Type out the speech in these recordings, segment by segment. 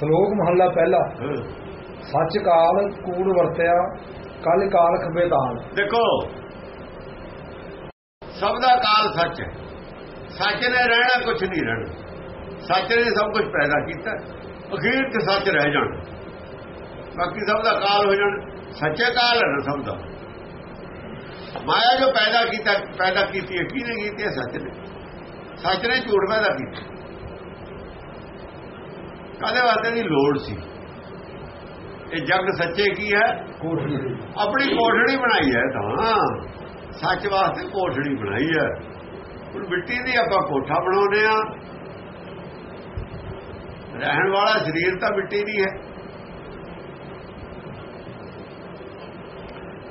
ਸ਼ਲੋਕ ਮਹੱਲਾ ਪਹਿਲਾ। ਸੱਚ ਕਾਲ ਕੂੜ ਵਰਤਿਆ ਕੱਲ ਕਾਲ ਖਬੇ ਤਾਲ। ਦੇਖੋ ਸਭ ਦਾ ਕਾਲ ਸੱਚ ਹੈ। ਸੱਚ ਨੇ ਰਹਿਣਾ ਕੁਝ ਨਹੀਂ ਰਹਿਣਾ। ਸੱਚ ਨੇ ਸਭ ਕੁਝ ਪੈਦਾ ਕੀਤਾ। ਅਖੀਰ ਤੇ ਸੱਚ ਰਹਿ ਜਾਣਾ। ਬਾਕੀ ਸਭ ਦਾ ਕਾਲ ਹੋ ਜਾਣਾ। ਸੱਚੇ ਕਾਲ ਹੈ ਨਾ ਸਭ ਦਾ। ਮਾਇਆ ਜੋ ਪੈਦਾ ਕੀਤਾ ਪੈਦਾ ਕੀਤੀ ਹੈ ਕਿਹਨੇ ਕੀਤੀ ਹੈ? ਸੱਚ ਨੇ। ਸੱਚ ਨੇ ਝੂਠ ਪੈਦਾ ਕੀਤਾ। ਕਾਦੇ ਵਾਸਤੇ ਦੀ ਲੋੜ ਸੀ। ਇਹ ਜਗ ਸੱਚੇ ਕੀ ਹੈ? ਕੋਠੀ ਆਪਣੀ ਕੋਠੜੀ ਬਣਾਈ ਹੈ ਤਾਂ। ਸੱਚ ਵਾਸਤੇ ਕੋਠੜੀ ਬਣਾਈ ਹੈ। ਹੁਣ ਮਿੱਟੀ ਦੀ ਆਪਾਂ ਕੋਠਾ ਬਣਾਉਂਦੇ ਆ ਰਹਿਣ ਵਾਲਾ ਸਰੀਰ ਤਾਂ ਮਿੱਟੀ ਦੀ ਹੈ।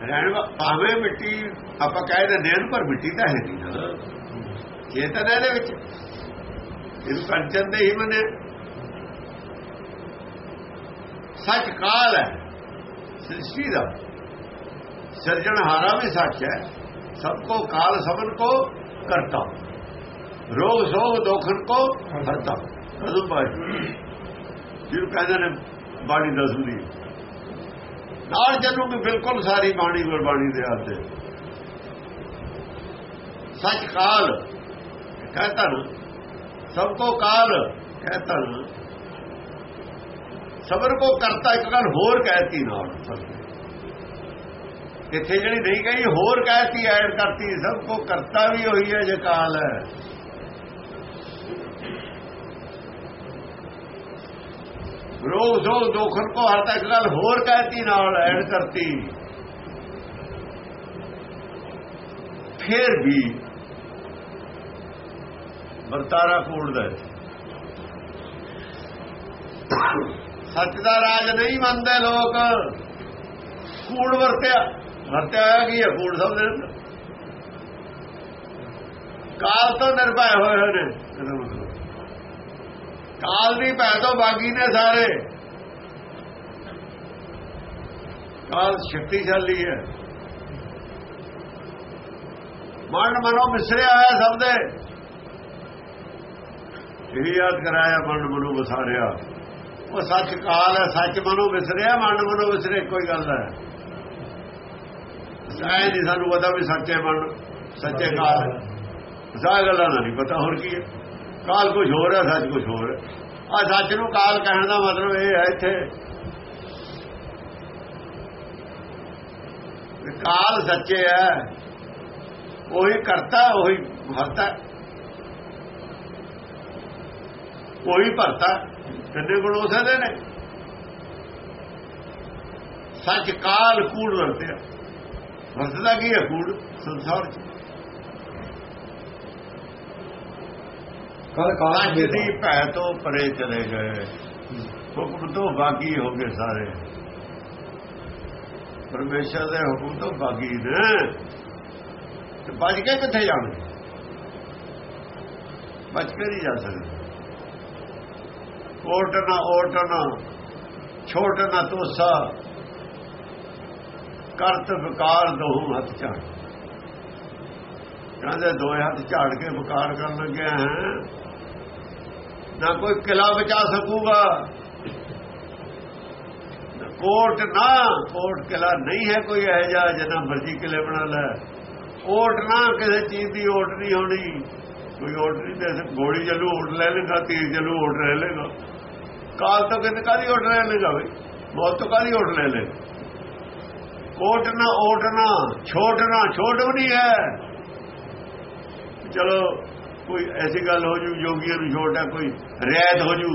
ਰਹਿਣ ਭਾਵੇਂ ਮਿੱਟੀ ਆਪਾਂ ਕਹਿ ਦਿੰਦੇ ਹਾਂ ਪਰ ਮਿੱਟੀ ਤਾਂ ਹੈ ਨਹੀਂ ਨਾ। ਚੇਤਨ ਇਹਦੇ ਵਿੱਚ। ਇਹਨੂੰ ਕੰਚਨ ਦੇ ਹੀ ਮੰਨੇ ਸੱਚ ਕਾਲ ਹੈ। ਸ੍ਰਿਸ਼ਟੀ ਦਾ। ਸਿਰਜਣਹਾਰਾ ਵੀ ਸੱਚ ਹੈ। ਸਭ ਕੋ ਕਾਲ ਸਭਨ ਕੋ ਕਰਤਾ। ਰੋਗ ਸੋਗ ਦੋਖਨ ਕੋ ਹਰਤਾ। ਕਦੋਂ ਬਾਈ ਜਿਹਨੂੰ ਕਹਿੰਦੇ ਨੇ, ਬਾਣੀ ਦਸੂਦੀ ਨਾਲ ਜਨੂਗੀ ਬਿਲਕੁਲ ਸਾਰੀ ਬਾਣੀ ਗੁਰਬਾਣੀ ਦੇ ਹੱਥ ਸੱਚ ਕਾਲ। ਕਹਤਾ ਨਾ। ਸਭ ਕੋ ਕਾਲ। ਕਹਤਾ ਸਬਰ ਕੋ ਕਰਤਾ, ਇੱਕ ਗੱਲ ਹੋਰ ਕਹਿਤੀ ਨਾਲ। ਇੱਥੇ ਜਿਹੜੀ ਨਹੀਂ ਕਹੀ, ਹੋਰ ਕਹਿਤੀ, ਐਡ ਕਰਤੀ, ਸਭ ਕੋ ਕਰਤਾ ਵੀ ਹੋਈ ਹੈ ਜੇ ਕਾਲ ਹੈ। ਰੋਗ ਸੋ ਦੋਖਨ ਕੋ ਹਰ ਤੱਕ ਗੱਲ ਹੋਰ ਕਹਿਤੀ ਨਾਲ, ਐਡ ਕਰਤੀ। ਫਿਰ ਵੀ ਵਰਤਾਰਾ ਕੋੜਦਾ ਹੈ। ਸੱਚ ਦਾ ਰਾਜ ਨਹੀਂ ਮੰਨਦੇ ਲੋਕ। ਕੂੜ ਵਰਤਿਆ। ਵਰਤਿਆ ਹੋਇਆ ਕੀ ਹੈ? ਕੂੜ ਸਭ ਦੇ ਅੰਦਰ। ਕਾਲ ਤੋਂ ਨਿਰਭੈ ਹੋਏ ਹੋਏ ਨੇ। ਕਾਲ ਦੀ ਭੈ ਤੋਂ ਬਾਗੀ ਨੇ ਸਾਰੇ। ਕਾਲ ਸ਼ਕਤੀਸ਼ਾਲੀ ਹੈ। ਮਨ ਮਨੋ ਮਿਸਰਿਆ ਹੋਇਆ ਸਭ ਦੇ। ਇਹ ਯਾਦ ਕਰਾਇਆ ਮਨ ਮਨੋ ਵਸਾਰਿਆ। ਉਹ ਸੱਚ ਕਾਲ ਹੈ ਸੱਚ ਮਨੋ ਵਿਸਰਿਆ ਮਨ ਮਨੋ ਵਿਸਰੇ ਕੋਈ ਗੱਲ ਹੈ ਸਾਇ ਨਹੀਂ ਸਾਨੂੰ ਪਤਾ ਵੀ ਸੱਚੇ ਮਨ ਸੱਚੇ ਕਾਲ ਹੈ। ਸਾਹ ਗੱਲਾਂ ਨਹੀਂ ਪਤਾ ਹੋਰ ਕੀ ਹੈ। ਕਾਲ ਕੁਝ ਹੋਰ ਹੈ ਸੱਚ ਕੁਝ ਹੋਰ ਹੈ। ਆ ਸੱਚ ਨੂੰ ਕਾਲ ਕਹਿਣ ਦਾ ਮਤਲਬ ਇਹ ਹੈ ਇੱਥੇ। ਕਾਲ ਸੱਚੇ ਹੈ ਉਹੀ ਕਰਤਾ ਉਹੀ ਉਹੀ ਭਰਤਾ ਕਿੰਨੇ ਗੁਣ ਉਸੇ ਦੇ ਨੇ। ਸੱਚ ਕਾਲ ਕੂੜ ਵਰਤਿਆ ਵਰਤਦਾ ਕੀ ਹੈ ਕੂੜ? ਸੰਸਾਰ ਚ। ਕੱਲ ਕਾਲ ਦੀ ਭੈ ਤੋਂ ਪਰੇ ਚਲੇ ਗਏ। ਹੁਕਮ ਤੋਂ ਬਾਗੀ ਹੋ ਗਏ ਸਾਰੇ। ਪਰਮੇਸ਼ਰ ਦੇ ਹੁਕਮ ਤੋਂ ਬਾਗੀ ਨੇ। ਤੇ ਬਚ ਕੇ ਕਿੱਥੇ ਜਾਣਗੇ ਬਚ ਕੇ ਨਹੀਂ ਜਾ ਸਕਦੇ। ਓਟ ਨਾ ਓਟ ਨਾ ਛੋਟ ਨਾ ਤੋਸਾ। ਕਰਤ ਵਿਕਾਰ ਦੋ ਹੱਥ ਝਾੜ। ਕਹਿੰਦੇ ਦੋਏ ਹੱਥ ਝਾੜ ਕੇ ਵਿਕਾਰ ਕਰਨ ਲੱਗਿਆ ਹੈ? ਨਾ ਕੋਈ ਕਿਲਾ ਬਚਾ ਸਕੂਗਾ। ਨਾ ਕੋਟ ਨਾ, ਕੋਟ ਕਿਲਾ ਨਹੀਂ ਹੈ ਕੋਈ ਇਹ ਜਾ ਜਿੰਨਾ ਮਰਜ਼ੀ ਕਿਲੇ ਬਣਾ ਲੈ। ਓਟ ਨਾ, ਕਿਸੇ ਚੀਜ਼ ਦੀ ਓਟ ਨਹੀਂ ਹੋਣੀ। ਕੋਈ ਓਟ ਨਹੀਂ ਦੇ ਗੋਲੀ ਜਲੂ ਓਟ ਲੈ ਲੇਗਾ, ਤੀਰ ਜਲੂ ਓਟ ਲੈ ਲੇਗਾ। ਕਾਲ ਤੋਂ ਕਿਤੇ ਕਾਦੀ ਲੈ ਲੇਗਾ ਬਈ ਬਹੁਤ ਤੋਂ ਕਾਦੀ ਕੋਟ ਨਾ ਓਟ ਨਾ ਛੋਟ ਨਾ ਛੋਟ ਵੀ ਨਹੀਂ ਹੈ। ਚਲੋ ਕੋਈ ਐਸੀ ਗੱਲ ਹੋ ਜੂ ਜੋਗੀਆਂ ਨੂੰ ਛੋਟ ਹੈ ਕੋਈ ਰਿਆਇਤ ਹੋ ਜੂ।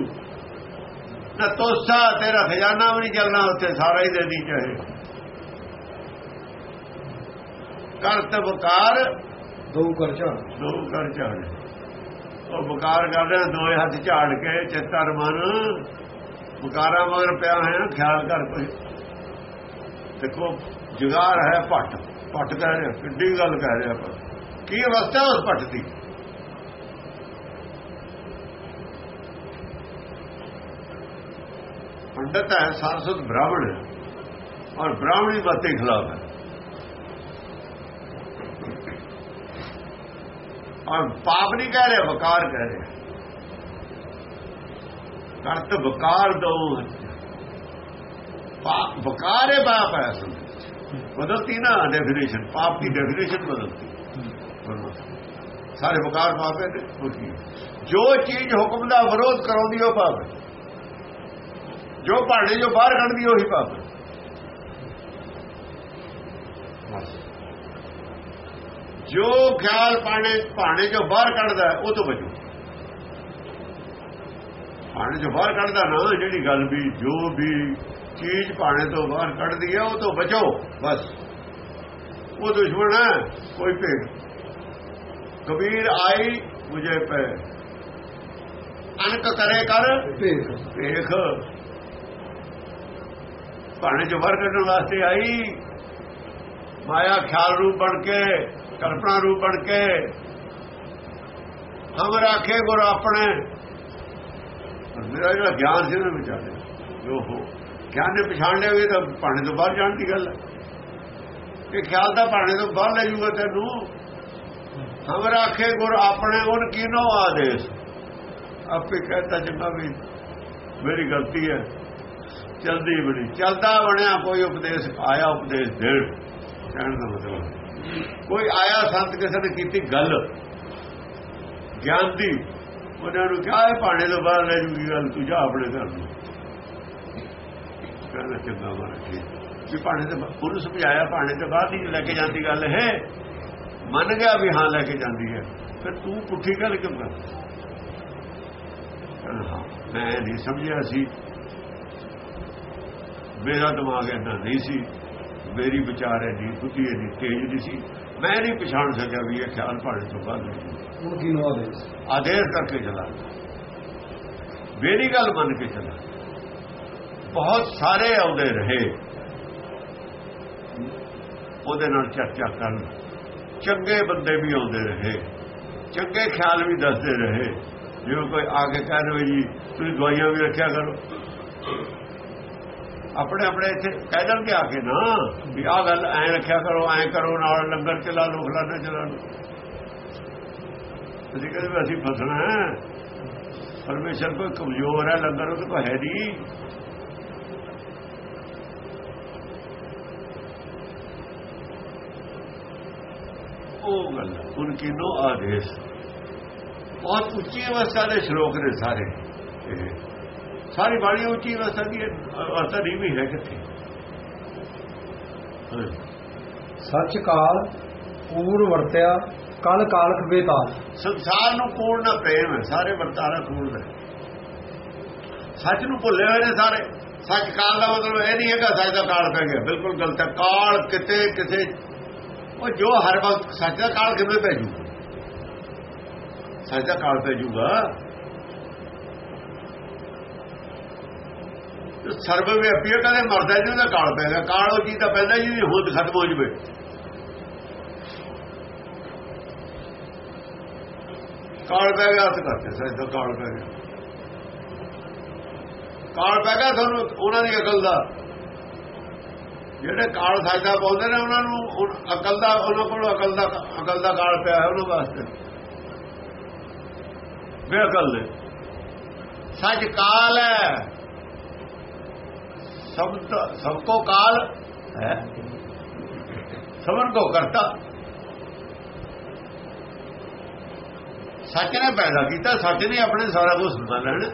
ਨਾ ਤੋਸਾ ਤੇਰਾ ਖਜ਼ਾਨਾ ਵੀ ਨਹੀਂ ਚੱਲਣਾ ਉੱਥੇ ਸਾਰਾ ਹੀ ਦੇ ਦੀ ਚਾਹੇ। ਕਰਤ ਬਕਾਰ ਦੋ ਕਰ ਝਾੜ। ਦੋ ਕਰ ਝਾੜੇ। ਉਹ ਬੁਕਾਰ ਕਰ ਰਿਹਾ ਦੋਏ ਹੱਥ ਝਾੜ ਕੇ ਚੇਤਨ ਮਨ। ਵਿਕਾਰਾਂ ਮਗਰ ਪਿਆ ਹੋਇਆ ਖਿਆਲ ਕਰ ਕੋਈ। ਦੇਖੋ ਜੁਗਾਰ ਹੈ ਭੱਟ। ਭੱਟ ਕਹਿ ਰਿਹਾ ਕਿੱਡੀ ਗੱਲ ਕਹਿ ਰਿਹਾ ਪਰ ਕੀ ਅਵਸਥਾ ਉਸ ਭੱਟ ਦੀ? ਪੰਡਤ ਹੈ ਸੰਸਦ ਬ੍ਰਾਹਮਣ ਔਰ ਬ੍ਰਾਹਮਣੀ ਬਾਤੇ ਖਿਲਾਫ ਹੈ। ਔਰ ਪਾਪ ਨਹੀਂ ਕਹਿ ਰਿਹਾ, ਵਕਾਰ ਕਹਿ ਰਿਹਾ। ਕਰਤ ਵਕਾਰ ਦੋ ਪਾਪ, ਵਕਾਰ ਹੈ ਪਾਪ ਹੈ ਬਦਲਤੀ ਨਾ ਡੈਫੀਨੇਸ਼ਨ ਪਾਪ ਦੀ ਡੈਫੀਨੇਸ਼ਨ ਬਦਲਤੀ। ਸਾਰੇ ਵਕਾਰ ਪਾਪ ਹੈ ਜੋ ਚੀਜ਼ ਹੁਕਮ ਦਾ ਵਿਰੋਧ ਕਰਾਉਂਦੀ ਉਹ ਪਾਪ ਹੈ। ਜੋ ਭਾਂਡੇ ਜੋ ਬਾਹਰ ਕੱਢਦੀ ਉਹੀ ਪਾਪ ਹੈ। ਜੋ ਖਿਆਲ ਪਾਣੇ ਭਾਣੇ ਜੋ ਬਾਹਰ ਕੱਢਦਾ ਉਹ ਤੋਂ ਬਚੋ। ਭਾਣੇ ਜੋ ਬਾਹਰ ਕੱਢਦਾ ਨਾ ਜਿਹੜੀ ਗੱਲ ਵੀ ਜੋ ਵੀ ਚੀਜ਼ ਭਾਣੇ ਤੋਂ ਬਾਹਰ ਕੱਢਦੀ ਹੈ ਉਹ ਤੋਂ ਬਚੋ ਬਸ। ਉਹ ਦੁਸ਼ਮਣ ਹੈ ਕੋਈ ਭੇਦ ਕਬੀਰ ਆਈ ਮੁਝੇ ਪੈ। ਅਨਕ ਕਰੇ ਕਰ ਵੇਖ ਭਾਣੇ ਜੋ ਬਾਹਰ ਕੱਢਣ ਵਾਸਤੇ ਆਈ। ਮਾਇਆ ਖਿਆਲ ਰੂਪ ਬਣ ਕੇ ਕਲਪਨਾ ਰੂਪ ਬਣ ਕੇ ਹਮ ਰਾਖੇ ਗੁਰ ਆਪਣੇ। ਮੇਰਾ ਜਿਹੜਾ ਗਿਆਨ ਸੀ ਨਾ ਵਿਚਾਰੇ, ਜੋ ਹੋ, ਗਿਆਨ ਨੇ ਪਛਾਣ ਲਿਆ ਵੀ ਤਾਂ ਭਾਣੇ ਤੋਂ ਬਾਹਰ ਜਾਣ ਦੀ ਗੱਲ ਹੈ। ਕਿ ਖਿਆਲ ਤਾਂ ਭਾਣੇ ਤੋਂ ਬਾਹਰ ਲੈ ਜੂਗਾ ਤੈਨੂੰ। ਹਮ ਰਾਖੇ ਗੁਰ ਆਪਣੇ ਉਹਨ ਕੀਨੋ ਆਦੇਸ਼ ਆਪੇ ਕਹਤਾ ਚੰਗਾ ਵੀ ਮੇਰੀ ਗਲਤੀ ਹੈ। ਚਲਦੀ ਬਣੀ ਚਲਦਾ ਬਣਿਆ ਕੋਈ ਉਪਦੇਸ਼, ਆਇਆ ਉਪਦੇਸ਼ ਦੇਣ। ਕਹਿਣ ਦਾ ਮਤਲਬ ਕੋਈ ਆਇਆ ਸੰਤ ਕਿਸੇ ਨੇ ਕੀਤੀ ਗੱਲ? ਗਿਆਨ ਦੀ। ਉਹਨਾਂ ਨੂੰ ਕਿਹਾ, ਇਹ ਪਾਣੇ ਤੋਂ ਬਾਹਰ ਲੈ ਜੂਗੀ ਗੱਲ, ਤੂੰ ਜਾ ਆਪਣੇ ਘਰ ਨੂੰ। ਕਹਿੰਦਾ, ਚੰਗਾ ਮਾਰਾ, ਠੀਕ ਵੀ ਪਾਣੇ ਤੇ ਉਹਨੂੰ ਸਮਝਾਇਆ ਪਾਣੇ ਤੋਂ ਬਾਅਦ ਨਹੀਂ ਲੈ ਕੇ ਜਾਂਦੀ ਗੱਲ ਹੈ। ਮੰਨ ਗਿਆ ਵੀ ਹਾਂ, ਲੈ ਕੇ ਜਾਂਦੀ ਹੈ। ਫਿਰ ਤੂੰ ਪੁੱਠੀ ਗੱਲ ਕਿਉਂ ਕਰ? ਹਾਂ, ਮੈਂ ਨਹੀਂ ਸਮਝਿਆ ਸੀ। ਮੇਰਾ ਦਿਮਾਗ ਇੰਨਾ ਨਹੀਂ ਸੀ। ਮੇਰੀ ਵਿਚਾਰ ਇੰਨੀ ਬੁੱਧੀ ਇੰਨੀ ਤੇਜ਼ ਨਹੀਂ ਸੀ। ਮੈਂ ਨਹੀਂ ਪਛਾਣ ਸਕਿਆ ਵੀ ਇਹ ਖਿਆਲ ਪਾਣੇ ਤੋਂ ਬਾਅਦ ਉਹ ਕੀ ਆਦੇਸ਼ ਆਦੇਸ਼ ਕਰਕੇ ਚਲਾ। ਮੇਰੀ ਗੱਲ ਮੰਨ ਕੇ ਚਲਾ। ਬਹੁਤ ਸਾਰੇ ਆਉਂਦੇ ਰਹੇ। ਉਹਦੇ ਨਾਲ ਚਰਚਾ ਕਰਨ। ਚੰਗੇ ਬੰਦੇ ਵੀ ਆਉਂਦੇ ਰਹੇ। ਚੰਗੇ ਖਿਆਲ ਵੀ ਦੱਸਦੇ ਰਹੇ। ਜਿਵੇਂ ਕੋਈ ਆ ਕੇ ਕਹਿ ਦੇਵੇ ਜੀ ਤੁਸੀਂ ਦਵਾਈਆਂ ਵੀ ਰੱਖਿਆ ਕਰੋ। ਆਪਣੇ ਆਪਣੇ ਇੱਥੇ ਕਹਿ ਦੇਣਗੇ ਆ ਕੇ ਨਾ, ਵੀ ਆਹ ਗੱਲ ਐ ਰੱਖਿਆ ਕਰੋ, ਐ ਕਰੋ, ਨਾਲ ਲੰਗਰ ਚਲਾ ਲੋ ਫਲਾਣਾ ਚਲਾ ਲੋ ਤੁਸੀਂ ਕਹਿੰਦੇ ਵੀ ਅਸੀਂ ਫਸਣਾ ਹੈ। ਪਰਮੇਸ਼ਰ ਕੋਈ ਕਮਜ਼ੋਰ ਹੈ, ਲੰਗਰ ਉਹ ਕੋਈ ਹੈ ਨਹੀਂ। ਉਹ ਗੱਲ ਉਨ ਕੀ ਨੋ ਆਦੇਸ਼? ਬਹੁਤ ਉੱਚੀ ਅਵਸਥਾ ਦੇ ਸ਼ਲੋਕ ਨੇ ਸਾਰੇ। ਇਹ ਸਾਰੀ ਬਾਣੀ ਉੱਚੀ ਅਵਸਥਾ ਦੀ ਹੈ, ਅਵਸਥਾ ਨਹੀਂ ਵੀ ਹੈ ਕਿੱਥੇ। ਸੱਚ ਕਾਲ ਪੂਰ ਵਰਤਿਆ ਕਲ ਕਾਲਖ ਬੇਤਾਲ। ਸੰਸਾਰ ਨੂੰ ਪੂਰਨ ਪ੍ਰੇਮ ਹੈ ਸਾਰੇ ਵਰਤਾਰਾ ਪੂਰਨ ਹੈ। ਸੱਚ ਨੂੰ ਭੁੱਲੇ ਹੋਏ ਨੇ ਸਾਰੇ। ਸੱਚ ਕਾਲ ਦਾ ਮਤਲਬ ਇਹ ਨਹੀਂ ਹੈਗਾ ਸੱਚ ਦਾ ਕਾਲ ਪੈ ਗਿਆ ਬਿਲਕੁਲ ਗਲਤ ਹੈ। ਕਾਲ ਕਿਤੇ ਕਿਸੇ ਉਹ ਜੋ ਹਰ ਵਕਤ ਸੱਚ ਦਾ ਕਾਲ ਕਿਵੇਂ ਪੈ ਜੂ ਸੱਚ ਦਾ ਕਾਲ ਪੈ ਜੂਗਾ। ਸਰਬ ਵਿਆਪੀ ਹੈ, ਕਹਿੰਦੇ ਮਰਦਾ ਜੀ ਉਹਦਾ ਕਾਲ ਪੈ ਗਿਆ। ਕਾਲ ਉਹ ਚੀਜ਼ ਤਾਂ ਪੈਂਦਾ ਜੀ ਹੋਂਦ ਖਤਮ ਹੋ ਜਵੇ। ਕਾਲ ਪੈ ਗਿਆ ਹੱਥ ਕਰਦੇ ਸੱਚ ਦਾ ਕਾਲ ਪੈ ਗਿਆ। ਕਾਲ ਪੈ ਗਿਆ ਤੁਹਾਨੂੰ ਉਹਨਾਂ ਦੀ ਅਕਲ ਦਾ। ਜਿਹੜੇ ਕਾਲ ਸਾਜਦਾ ਪਾਉਂਦੇ ਨੇ ਉਹਨਾਂ ਨੂੰ ਅਕਲ ਦਾ ਉਹਨਾਂ ਕੋਲ ਅਕਲ ਦਾ ਅਕਲ ਦਾ ਕਾਲ ਪਿਆ ਹੈ ਉਹਨਾਂ ਵਾਸਤੇ। ਬੇਅਕਲ ਨੇ। ਸੱਚ ਕਾਲ ਹੈ। ਸਭ ਸਭ ਕੋ ਕਾਲ ਹੈ ਸਭਨ ਕੋ ਕਰਤਾ। ਸੱਚ ਨੇ ਪੈਦਾ ਕੀਤਾ, ਸੱਚ ਨੇ ਆਪਣੇ ਸਾਰਾ ਕੁਝ ਸੁਣਾ ਲੈਣਾ।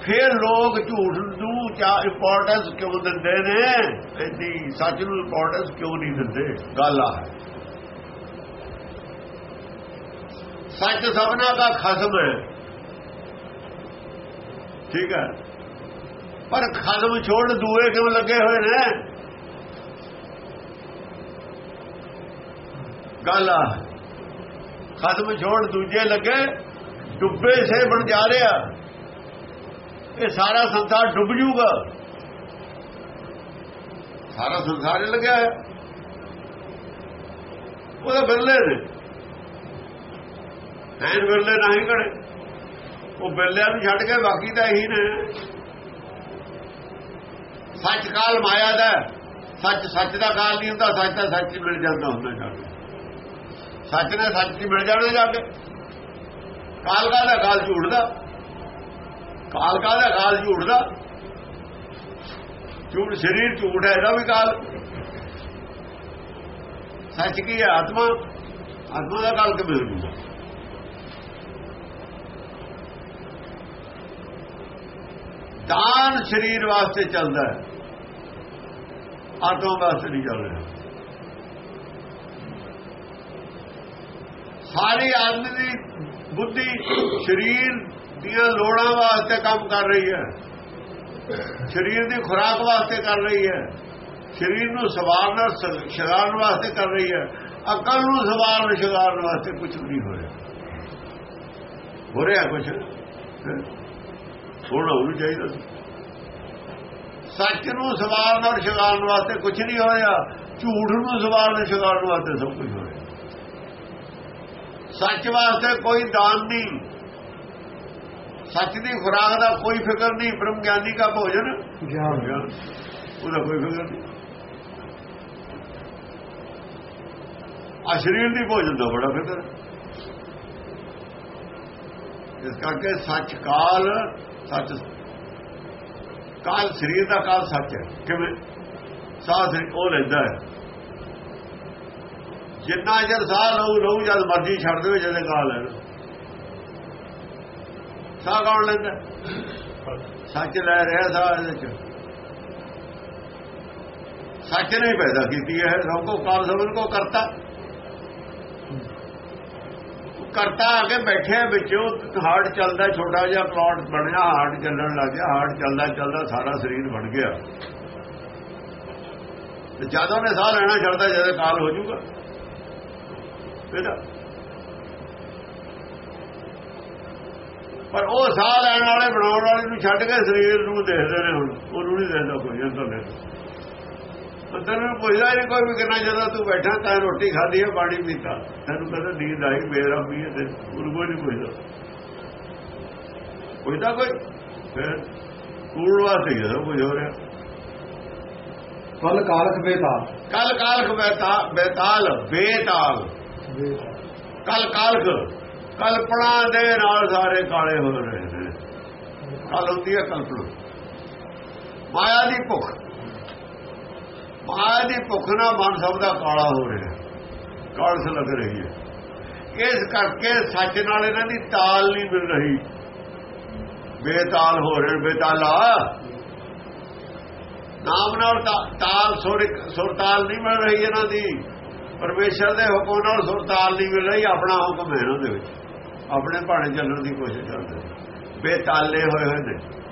ਫਿਰ ਲੋਕ ਝੂਠ ਨੂੰ ਚਾ ਇੰਪੋਰਟੈਂਸ ਕਿਉਂ ਦਿੰਦੇ ਨੇ? ਇਹਦੀ ਸੱਚ ਨੂੰ ਇੰਪੋਰਟੈਂਸ ਕਿਉਂ ਨਹੀਂ ਦਿੰਦੇ? ਗੱਲ ਆ। ਹੈ ਸੱਚ ਸਭਨਾ ਦਾ ਖਸਮ ਹੈ। ਠੀਕ ਹੈ। ਪਰ ਖਸਮ ਛੋੜ ਦੂਏ ਕਿਉਂ ਲੱਗੇ ਹੋਏ ਨੇ? ਗੱਲ ਆ ਹੈ। ਖਸਮ ਛੋੜ ਦੂਜੇ ਲੱਗੇ, ਡੁੱਬੇ ਸੇ ਬਣ ਜਾ ਰਿਹਾ। ਇਹ ਸਾਰਾ ਸੰਸਾਰ ਡੁੱਬ ਜੂਗਾ। ਸਾਰਾ ਸੰਸਾਰ ਲੱਗਿਆ ਹੈ। ਉਹਦਾ ਬਿਰਲੇ ਨੇ। ਐਨ ਬਿਰਲੇ ਨਹੀਂ ਖੜੇ। ਉਹ ਬਿਰਲਿਆਂ ਨੂੰ ਛੱਡ ਕੇ ਬਾਕੀ ਤਾਂ ਇਹੀ ਨੇ। ਸੱਚ ਕਾਲ ਮਾਇਆ ਦਾ ਸੱਚ ਸੱਚ ਦਾ ਕਾਲ ਨਹੀਂ ਹੁੰਦਾ, ਸੱਚ ਦਾ ਸੱਚ ਹੀ ਮਿਲ ਜਾਂਦਾ ਹੁੰਦਾ ਜਾ ਕੇ। ਸੱਚ ਨੇ ਸੱਚ ਹੀ ਮਿਲ ਜਾਣਾ ਜਾ ਕੇ। ਕਾਲ ਕਾ ਦਾ ਕਾਲ ਝੂਠ ਦਾ। ਕਾਲ ਕਾਹਦਾ? ਕਾਲ ਝੂਠ ਦਾ। ਸਰੀਰ, ਝੂਠ ਹੈ, ਇਹਦਾ ਵੀ ਕਾਲ। ਸੱਚ ਕੀ ਹੈ? ਆਤਮਾ। ਆਤਮਾ ਦਾ ਕਾਲ ਕਿਵੇਂ ਹੋ ਦਾਨ ਸਰੀਰ ਵਾਸਤੇ ਚੱਲਦਾ ਹੈ। ਆਤਮਾ ਵਾਸਤੇ ਨਹੀਂ ਚੱਲ ਰਿਹਾ ਸਾਰੀ ਆਦਮੀ ਦੀ ਬੁੱਧੀ ਸਰੀਰ ਦੀਆਂ ਲੋੜਾਂ ਵਾਸਤੇ ਕੰਮ ਕਰ ਰਹੀ ਹੈ। ਸਰੀਰ ਦੀ ਖੁਰਾਕ ਵਾਸਤੇ ਕਰ ਰਹੀ ਹੈ। ਸਰੀਰ ਨੂੰ ਸਵਾਰਨ ਸ਼ਿੰਗਾਰਨ ਵਾਸਤੇ ਕਰ ਰਹੀ ਹੈ। ਅਕਲ ਨੂੰ ਸਵਾਰਨ ਸ਼ਿੰਗਾਰਨ ਵਾਸਤੇ ਕੁਝ ਨਹੀਂ ਹੋ ਰਿਹਾ। ਹੋ ਰਿਹਾ ਕੁਝ ਹੋਣਾ ਹੋਣਾ ਚਾਹੀਦਾ। ਸੱਚ ਨੂੰ ਸਵਾਰਨ ਔਰ ਸ਼ਿੰਗਾਰਨ ਵਾਸਤੇ ਕੁਝ ਨਹੀਂ ਹੋ ਰਿਹਾ ਝੂਠ ਨੂੰ ਸਵਾਰਨ ਸ਼ਿੰਗਾਰਨ ਵਾਸਤੇ ਸਭ ਕੁਝ ਹੋ ਰਿਹਾ ਸੱਚ ਵਾਸਤੇ ਕੋਈ ਦਾਨ ਨਹੀਂ। ਸੱਚ ਦੀ ਖੁਰਾਕ ਦਾ ਕੋਈ ਫਿਕਰ ਨਹੀਂ ਬ੍ਰਹਮ ਗਿਆਨੀ ਦਾ ਭੋਜਨ। ਗਿਆਨ। ਉਹਦਾ ਕੋਈ ਫਿਕਰ ਨਹੀਂ। ਆ ਸਰੀਰ ਦੀ ਭੋਜਨ ਦਾ ਬੜਾ ਫਿਕਰ। ਇਸ ਕਰਕੇ ਸੱਚ ਕਾਲ ਸੱਚ ਕਾਲ, ਸਰੀਰ ਦਾ ਕਾਲ ਸੱਚ ਹੈ। ਕਿਵੇਂ? ਸਾਹ ਸਰੀਰ, ਉਹ ਲੈਂਦਾ ਹੈ। ਜਿੰਨਾ ਚਿਰ ਸਾਹ ਲਊ ਲਊ ਜਦ ਮਰਜ਼ੀ ਛੱਡ ਦੇਵੇ, ਜਦੇ ਕਾਲ ਹੈ। ਸਾਹ ਕੌਣ ਲੈਂਦਾ? ਸੱਚ ਲੈ ਰਿਹਾ ਸਾਹ ਇਹਦੇ ਚ। ਸੱਚ ਨੇ ਪੈਦਾ ਕੀਤੀ ਹੈ। ਸਭ ਕੋ ਕਾਲ ਸਮਝ ਕੋ ਕਰਤਾ। ਕਰਤਾ ਆ ਕੇ ਬੈਠਿਆ ਵਿੱਚ ਉਹ ਹਾਰਟ ਚੱਲਦਾ, ਛੋਟਾ ਜਿਹਾ ਪਲਾਟ ਬਣਿਆ, ਹਾਰਟ ਚੱਲਣ ਲੱਗ ਗਿਆ, ਹਾਰਟ ਚੱਲਦਾ ਚੱਲਦਾ, ਸਾਰਾ ਸਰੀਰ ਬਣ ਗਿਆ। ਤੇ ਜਦੋਂ ਨੇ ਸਾਹ ਲੈਣਾ, ਛੱਡਦਾ, ਜਦ ਕਾਲ ਹੋ ਜਾਊਗਾ। ਇਹਦਾ ਪਰ ਉਹ ਸਾਹ ਲੈਣ ਵਾਲੇ ਬਣਾਉਣ ਵਾਲੇ ਨੂੰ ਛੱਡ ਕੇ ਸਰੀਰ ਨੂੰ ਦੇਖਦੇ ਨੇ ਹੁਣ, ਉਹਨੂੰ ਨਹੀਂ ਦੇਖਦਾ ਕੋਈ ਅੰਦਰ ਨੇ ਅੰਦਰ ਨੂੰ ਪੁੱਛਦਾ ਨਹੀਂ ਕੋਈ ਵੀ ਕਿੰਨਾ ਜਦੋਂ ਤੂੰ ਬੈਠਾ ਤਾਂ ਰੋਟੀ ਖਾਧੀ ਹੈ ਪਾਣੀ ਪੀਤਾ। ਤੈਨੂੰ ਕਹਿੰਦਾ ਨੀਂਦ ਆਈ ਮੇਰਾ ਵੀ ਤੇ ਉਹਨੂੰ ਕੋਈ ਨਹੀਂ ਪੁੱਛਦਾ। ਪੁੱਛਦਾ ਕੋਈ? ਫਿਰ ਕੂੜ ਵਾਸਤੇ ਹੀ ਸਭ ਕੁਝ ਹੋ ਰਿਹਾ। ਕਲ ਕਾਲਖ ਬੇਤਾਲ। ਕਲ ਕਾਲਖ ਬੇਤਾ ਬੇਤਾਲ ਬੇਤਾਲ। ਕਲ ਕਾਲਖ ਕਲਪਨਾ ਦੇ ਨਾਲ ਸਾਰੇ ਕਾਲੇ ਹੋ ਰਹੇ ਨੇ। ਕਲ ਹੁੰਦੀ ਹੈ ਕਲਪਨਾ। ਮਾਇਆ ਦੀ ਭੁੱਖ। ਮਾਇਆ ਦੀ ਭੁੱਖ ਨਾਲ ਮਨ ਸਭ ਦਾ ਕਾਲਾ ਹੋ ਰਿਹਾ। ਕਾਲਸ ਲੱਗ ਰਹੀ ਹੈ। ਇਸ ਕਰਕੇ ਸੱਚ ਨਾਲ ਇਹਨਾਂ ਦੀ ਤਾਲ ਨਹੀਂ ਮਿਲ ਰਹੀ। ਬੇਤਾਲ ਹੋ ਰਹੇ ਬੇਤਾਲਾ। ਨਾਮ ਨਾਲ ਤਾਲ ਸੁਰ ਸੁਰਤਾਲ ਨਹੀਂ ਮਿਲ ਰਹੀ ਇਹਨਾਂ ਦੀ। ਪਰਮੇਸ਼ਰ ਦੇ ਹੁਕਮ ਨਾਲ ਸੁਰਤਾਲ ਨਹੀਂ ਮਿਲ ਰਹੀ, ਆਪਣਾ ਹੁਕਮ ਹੈ ਇਹਨਾਂ ਦੇ ਵਿੱਚ। ਆਪਣੇ ਭਾਣੇ ਚੱਲਣ ਦੀ ਕੋਸ਼ਿਸ਼ ਕਰਦੇ ਬੇਤਾਲੇ ਹੋਏ ਹੋਏ ਨੇ।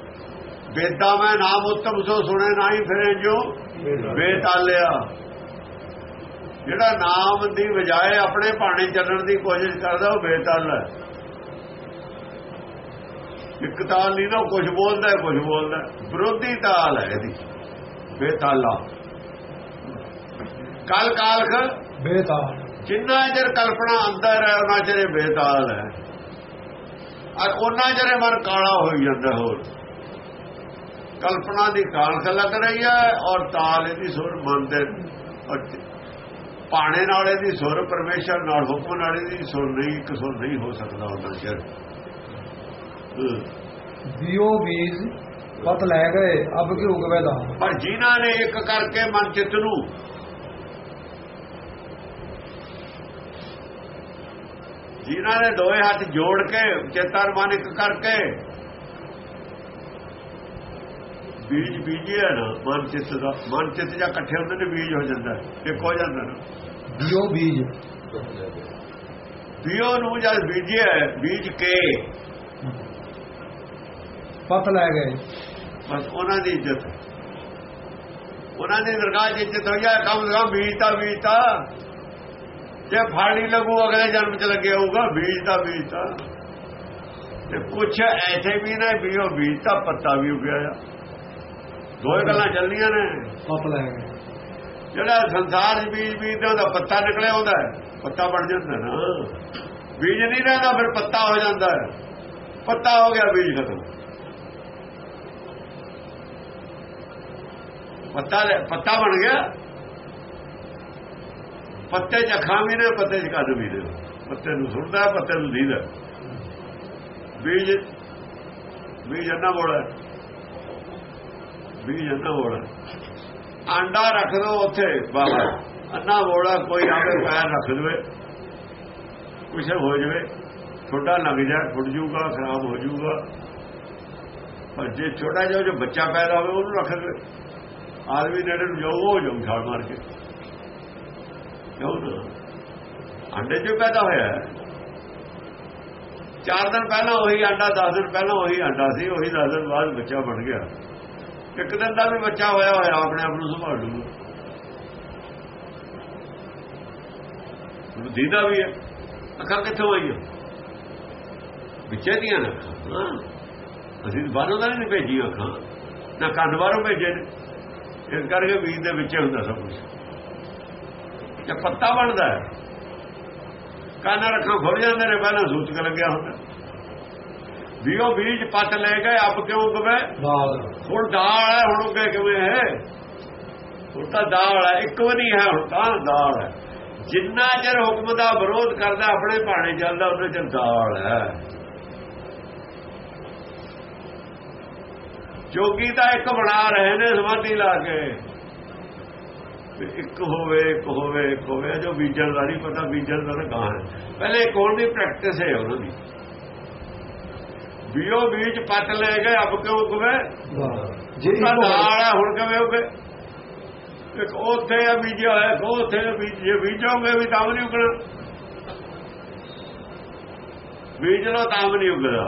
ਬੇਦਾ ਮੈਂ ਨਾਮ ਉਤਮ ਸੋ ਸੁਣੇ ਨਹੀਂ ਫਿਰੇ ਜੋ ਬੇਤਾਲਿਆ। ਜਿਹੜਾ ਨਾਮ ਦੀ ਬਜਾਏ ਆਪਣੇ ਭਾਣੇ ਚੱਲਣ ਦੀ ਕੋਸ਼ਿਸ਼ ਕਰਦਾ ਉਹ ਬੇਤਾਲ ਹੈ। ਇੱਕ ਤਾਲ ਨਹੀਂ ਨਾ ਕੁਝ ਬੋਲਦਾ ਕੁਝ ਬੋਲਦਾ ਵਿਰੋਧੀ ਤਾਲ ਹੈ ਇਹਦੀ ਬੇਤਾਲਾ। ਕਲ ਕਾਲਖ ਬੇਤਾਲ। ਜਿੰਨਾ ਚਿਰ ਕਲਪਨਾ ਅੰਦਰ ਹੈ ਉਹਨਾਂ ਚਿਰ ਬੇਤਾਲ ਹੈ। ਔਰ ਉਹਨਾਂ ਚਿਰ ਮਨ ਕਾਲਾ ਹੋਈ ਜਾਂਦਾ ਹੋਰ। ਕਲਪਨਾ ਦੀ ਕਾਲਖ ਲੱਗ ਰਹੀ ਹੈ ਔਰ ਤਾਲ ਇਹਦੀ ਸੁਰ ਮਨ ਦੇ ਔਰ ਪਾਣੇ ਨਾਲ ਇਹਦੀ ਸੁਰ ਪਰਮੇਸ਼ਰ ਨਾਲ ਹੁਕਮ ਨਾਲ ਇਹਦੀ ਸੁਰ ਨਹੀਂ ਇੱਕ ਸੁਰ ਨਹੀਂ ਹੋ ਸਕਦਾ ਉਹਨਾਂ ਚਿਰ। ਦਿਓ ਬੀਜ ਪਤ ਲੈ ਗਏ ਅਬ ਕੀ ਉਗਵੇ ਦਾ ਪਰ ਜਿਨ੍ਹਾਂ ਨੇ ਇੱਕ ਕਰਕੇ ਮਨ ਚਿੱਤ ਨੂੰ ਜਿਨ੍ਹਾਂ ਨੇ ਦੋਏ ਹੱਥ ਜੋੜ ਕੇ ਚੇਤਨ ਮਨ ਇੱਕ ਕਰਕੇ ਬੀਜ ਬੀਜਿਆ ਨਾ ਮਨ ਚਿੱਤ ਦਾ ਮਨ ਚਿੱਤ ਜਾਂ ਇਕੱਠੇ ਹੁੰਦੇ ਨੇ ਬੀਜ ਹੋ ਜਾਂਦਾ। ਇੱਕ ਹੋ ਜਾਂਦਾ ਨਾ। ਦਿਓ ਬੀਜ। ਬਿਓ ਨੂੰ ਜਦ ਬੀਜਿਆ ਬੀਜ ਕੇ ਪਤ ਲੈ ਗਏ। ਬਸ ਉਹਨਾਂ ਦੀ ਇੱਜ਼ਤ। ਉਹਨਾਂ ਦੀ ਦਰਗਾਹ 'ਚ ਇੱਜ਼ਤ ਹੋ ਜਾਏ ਕਮ ਕਮ ਬੀਜਤਾ ਬੀਜਤਾ ਜੇ ਫਾੜੀ ਲੱਗੂ ਅਗਲੇ ਜਨਮ 'ਚ ਲੱਗਿਆ ਹੋਊਗਾ ਬੀਜਤਾ ਬੀਜਤਾ ਤੇ। ਕੁਛ ਐਸੇ ਵੀ ਨੇ ਬੀਓ ਬੀਜਤਾ ਪੱਤਾ ਵੀ ਉਗਿਆ ਆ। ਦੋਏ ਗੱਲਾਂ ਚੱਲਦੀਆਂ ਨੇ। ਪਤ ਲੈ ਜਿਹੜਾ ਸੰਸਾਰ 'ਚ ਬੀਜ ਬੀਜਦਾ ਉਹਦਾ ਪੱਤਾ ਨਿਕਲਿਆ ਹੁੰਦਾ ਹੈ। ਪੱਤਾ ਬਣ ਜਾਂਦਾ ਨਾ। ਬੀਜ ਨਹੀਂ ਰਹਿੰਦਾ ਫਿਰ ਪੱਤਾ ਹੋ ਜਾਂਦਾ ਹੈ। ਪੱਤਾ ਹੋ ਗਿਆ ਬੀਜ ਖਤਮ। ਪੱਤਾ ਲੈ- ਪੱਤਾ ਬਣ ਗਿਆ। ਪੱਤੇ 'ਚ ਅੱਖਾਂ ਵੀ ਨੇ ਪੱਤੇ 'ਚ ਕੱਦ ਵੀ ਨੇ। ਪੱਤੇ ਨੂੰ ਸੁਣਦਾ ਪੱਤੇ ਨੂੰ ਦੀਦਾ ਬੀਜ ਬੀਜ ਅੰਨਾ ਬੋਲਾ ਬੀਜ ਅੰਨਾ ਬੋਲਾ ਆਂਡਾ ਰੱਖ ਦੋ ਉੱਥੇ ਬਾਹਰ ਅੰਨਾ ਬੋਲਾ, ਕੋਈ ਆਵੇ ਪੈਰ ਰੱਖ ਦੇਵੇ। ਕੁਛ ਹੋ ਜਵੇ ਛੋਟਾ ਲੱਗ ਜਾ, ਫੁੱਟ ਜੂਗਾ ਖਰਾਬ ਹੋ ਜੂਗਾ ਪਰ ਜੇ ਛੋਟਾ ਜਿਹਾ ਜੋ ਬੱਚਾ ਪੈਦਾ ਹੋਵੇ, ਉਹਨੂੰ ਰੱਖ ਦੇ ਆਦਮੀ ਨੇੜੇ ਨੂੰ ਜਾਊ, ਉਹ ਜਾਊ ਛਾਲ ਮਾਰ ਕੇ। ਕਿਉਂ ਨਾ ਅੰਡੇ ਜੋ ਪੈਦਾ ਹੋਇਆ ਚਾਰ ਦਿਨ ਪਹਿਲਾਂ ਉਹੀ ਆਂਡਾ 10 ਦਿਨ ਪਹਿਲਾਂ ਉਹੀ ਆਂਡਾ ਸੀ, ਉਹੀ 10 ਦਿਨ ਬਾਅਦ ਬੱਚਾ ਬਣ ਗਿਆ। ਇੱਕ ਦਿਨ ਦਾ ਵੀ ਬੱਚਾ ਹੋਇਆ ਹੋਇਆ, ਆਪਣੇ ਆਪ ਨੂੰ ਸੰਭਾਲ ਲੂਗਾ ਦੀਦਾ ਵੀ ਹੈ, ਅੱਖਾਂ ਕਿੱਥੋਂ ਆਈਆਂ? ਵਿੱਚੇ ਦੀਆਂ ਅੱਖਾਂ ਅਸੀਂ ਬਾਹਰੋਂ ਤਾਂ ਨਹੀਂ ਭੇਜੀ ਅੱਖਾਂ, ਨਾ ਕੰਨ ਬਾਹਰੋਂ ਭੇਜੇ ਨੇ। ਇਸ ਕਰਕੇ ਬੀਜ ਦੇ ਵਿੱਚ ਹੁੰਦਾ ਸਭ ਕੁਝ ਜੇ ਪੱਤਾ ਬਣਦਾ ਹੈ। ਕੰਨ ਰੱਖਾਂ ਖੁੱਲ ਜਾਂਦੇ ਨੇ, ਪਹਿਲਾਂ ਸੂਚਕ ਲੱਗਿਆ ਹੁੰਦਾ। ਵੀ ਉਹ ਬੀਜ ਪੱਟ ਲੈ ਗਏ ਆਪ ਕਿਉਂ ਉਗਵੇ ਦਾਲ। ਹੁਣ ਦਾਲ ਹੈ ਹੁਣ ਉੱਗੇ ਕਿਵੇਂ ਹੈ? ਹੁਣ ਤਾਂ ਦਾਲ ਹੈ ਇੱਕ ਵੀ ਨਹੀਂ ਹੈ ਹੁਣ ਤਾਂ ਦਾਲ ਹੈ। ਜਿੰਨਾ ਚਿਰ ਹੁਕਮ ਦਾ ਵਿਰੋਧ ਕਰਦਾ ਆਪਣੇ ਭਾਣੇ ਚੱਲਦਾ ਉਹਦੇ ਚਿਰ ਦਾਲ ਹੈ। ਜੋਗੀ ਤਾਂ ਇੱਕ ਬਣਾ ਰਹੇ ਨੇ ਸਮਾਧੀ ਲਾ ਕੇ। ਇੱਕ ਹੋਵੇ ਇੱਕ ਹੋਵੇ ਇੱਕ ਹੋਵੇ ਜੋ ਬੀਜਣ ਦਾ ਨਹੀਂ ਪਤਾ ਬੀਜਣ ਦਾ ਗਾਂ ਹੈ। ਪਹਿਲੇ ਹੋਣ ਦੀ ਪ੍ਰੈਕਟਿਸ ਹੈ ਉਹਨਾਂ ਦੀ। ਵੀ ਉਹ ਬੀਜ ਪੱਟ ਲੈ ਗਏ। ਅਬ ਕਿਉਂ ਉਗਵੇ ਜੇ ਨਾਲ ਹੁਣ ਕਿਵੇਂ ਉਗੇ? ਇੱਕ ਉੱਥੇ ਆ ਬੀਜਿਆ ਹੋਇਆ ਉੱਥੇ ਬੀਜ ਬੀਜੋਗੇ ਵੀ ਤਾਂ ਨਹੀਂ ਉਗਣਾ। ਬੀਜ ਲੋ ਤਾਂ ਨਹੀਂ ਉਗਦਾ।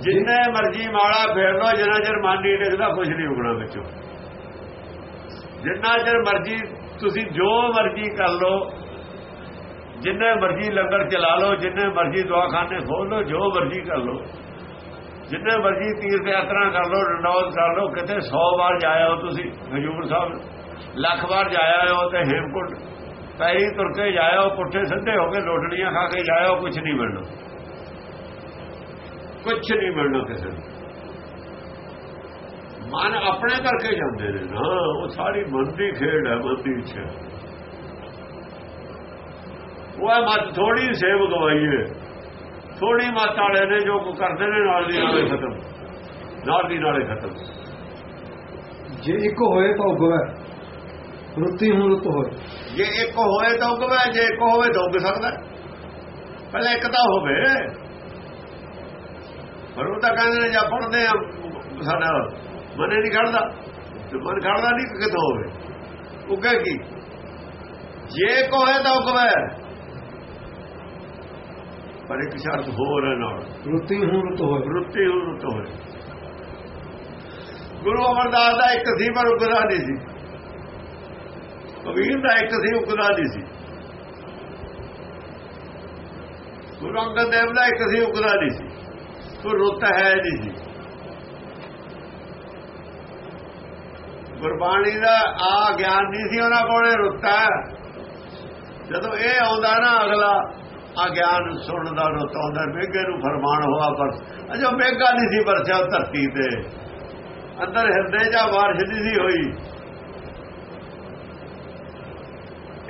ਜਿੰਨੇ ਮਰਜ਼ੀ ਮਾਲਾ ਫੇਰ ਲੋ ਜਿੰਨਾ ਚਿਰ ਮਨ ਨਹੀਂ ਟਿਕਦਾ ਕੁਝ ਨਹੀਂ ਉਗਣਾ ਵਿੱਚੋਂ। ਜਿੰਨਾ ਚਿਰ ਮਰਜ਼ੀ ਤੁਸੀਂ ਜੋ ਮਰਜ਼ੀ ਕਰ ਲੋ ਜਿੰਨੇ ਮਰਜ਼ੀ ਲੰਗਰ ਚਲਾ ਲਓ ਜਿੰਨੇ ਮਰਜ਼ੀ ਦਵਾਖਾਨੇ ਖੋਲ ਲਓ ਜੋ ਮਰਜ਼ੀ ਕਰ ਲਓ। ਜਿੰਨੇ ਮਰਜ਼ੀ ਤੀਰਥ ਯਾਤਰਾ ਕਰ ਲਓ ਰਣੌਤ ਕਰ ਲਓ, ਕਿਤੇ 100 ਵਾਰ ਜਾਇਆ ਹੋ ਤੁਸੀਂ, ਹਜੂਰ ਸਾਹਿਬ। ਲੱਖ ਵਾਰ ਜਾਇਆ ਹੋ ਤੇ ਹੇਮਕੁੰਟ ਪੈਰੀ ਤੁਰ ਕੇ ਜਾਇਆ ਹੋ, ਪੁੱਠੇ ਸਿੱਧੇ ਹੋ ਕੇ ਲੋਟੜੀਆਂ ਖਾ ਕੇ ਜਾਇਆ ਹੋ ਕੁਝ ਨਹੀਂ ਮਿਲਣਾ। ਕੁਝ ਨਹੀਂ ਮਿਲਣਾ ਕਿਸੇ ਨੂੰ। ਮਨ ਆਪਣੇ ਕਰਕੇ ਜਾਂਦੇ ਨੇ ਨਾ, ਉਹ ਸਾਰੀ ਮਨ ਦੀ ਖੇਡ ਹੈ ਮਨ ਦੀ ਇੱਛਾ। ਉਹ ਹੈ, ਮਤ ਥੋੜੀ ਸੇਵ ਗਵਾਈਏ ਥੋੜੀ ਮਤ ਵਾਲੇ ਨੇ ਜੋ ਕੁ ਕਰਦੇ ਨੇ ਨਾਲ ਦੀ ਨਾਲੇ ਖਤਮ। ਨਾਲ ਦੀ ਨਾਲੇ ਖਤਮ। ਜੇ ਇੱਕ ਹੋਏ ਤਾਂ ਉਗਵੇ ਰੁੱਤੀ ਹੁਣ ਰੁੱਤ ਹੋਏ। ਜੇ ਇੱਕ ਹੋਏ ਤਾਂ ਉਗਵੇ ਜੇ ਇੱਕ ਹੋਵੇ ਤਾਂ ਉਗ ਸਕਦਾ। ਪਹਿਲਾਂ ਇੱਕ ਤਾਂ ਹੋਵੇ। ਪਰ ਉਹ ਤਾਂ ਕਹਿੰਦੇ ਨੇ ਜਾਂ ਪੜਦੇ ਆ ਸਾਡਾ ਮਨੇ ਨਹੀਂ ਖੜਦਾ। ਤੇ ਮਨ ਖੜਦਾ ਨਹੀਂ ਕਿਤੋਂ ਹੋਵੇ। ਉਗੇ ਕੀ? ਜੇ ਇੱਕ ਹੋਏ ਤਾਂ ਉਗਵੇ ਪਰ ਇੱਕ ਸ਼ਰਤ ਹੋਰ ਹੈ ਨਾਲ। ਰੁੱਤੀ ਹੁਣ ਰੁੱਤ ਹੋਏ। ਰੁੱਤੀ ਨੂੰ ਰੁੱਤ ਹੋਏ। ਗੁਰੂ ਅਮਰਦਾਸ ਦਾ ਇੱਕ ਸੀ ਪਰ ਉਗਦਾ ਨਹੀਂ ਸੀ। ਕਬੀਰ ਦਾ ਇੱਕ ਸੀ ਉਗਦਾ ਨਹੀਂ ਸੀ। ਗੁਰੂ ਅੰਗਦ ਦੇਵ ਦਾ ਇੱਕ ਸੀ ਉਗਦਾ ਨਹੀਂ ਸੀ। ਕੋਈ ਰੁੱਤ ਹੈ ਨਹੀਂ ਸੀ। ਗੁਰਬਾਣੀ ਦਾ ਆ ਗਿਆਨ ਨਹੀਂ ਸੀ ਉਹਨਾਂ ਕੋਲੇ ਰੁੱਤ ਹੈ। ਜਦੋਂ ਇਹ ਆਉਂਦਾ ਨਾ ਅਗਲਾ ਆ ਗਿਆਨ ਸੁਣਨ ਦਾ ਰੁੱਤ ਆਉਂਦਾ ਮੇਘੇ ਨੂੰ ਫਰਮਾਨ ਹੋਆ, ਪਰ ਅਜੋ ਮੇਘਾ ਨਹੀਂ ਸੀ ਵਰਸਿਆ ਧਰਤੀ ਤੇ। ਅੰਦਰ ਹਿਰਦੇ ਜਾਂ ਬਾਰਿਸ਼ ਨਹੀਂ ਸੀ ਹੋਈ।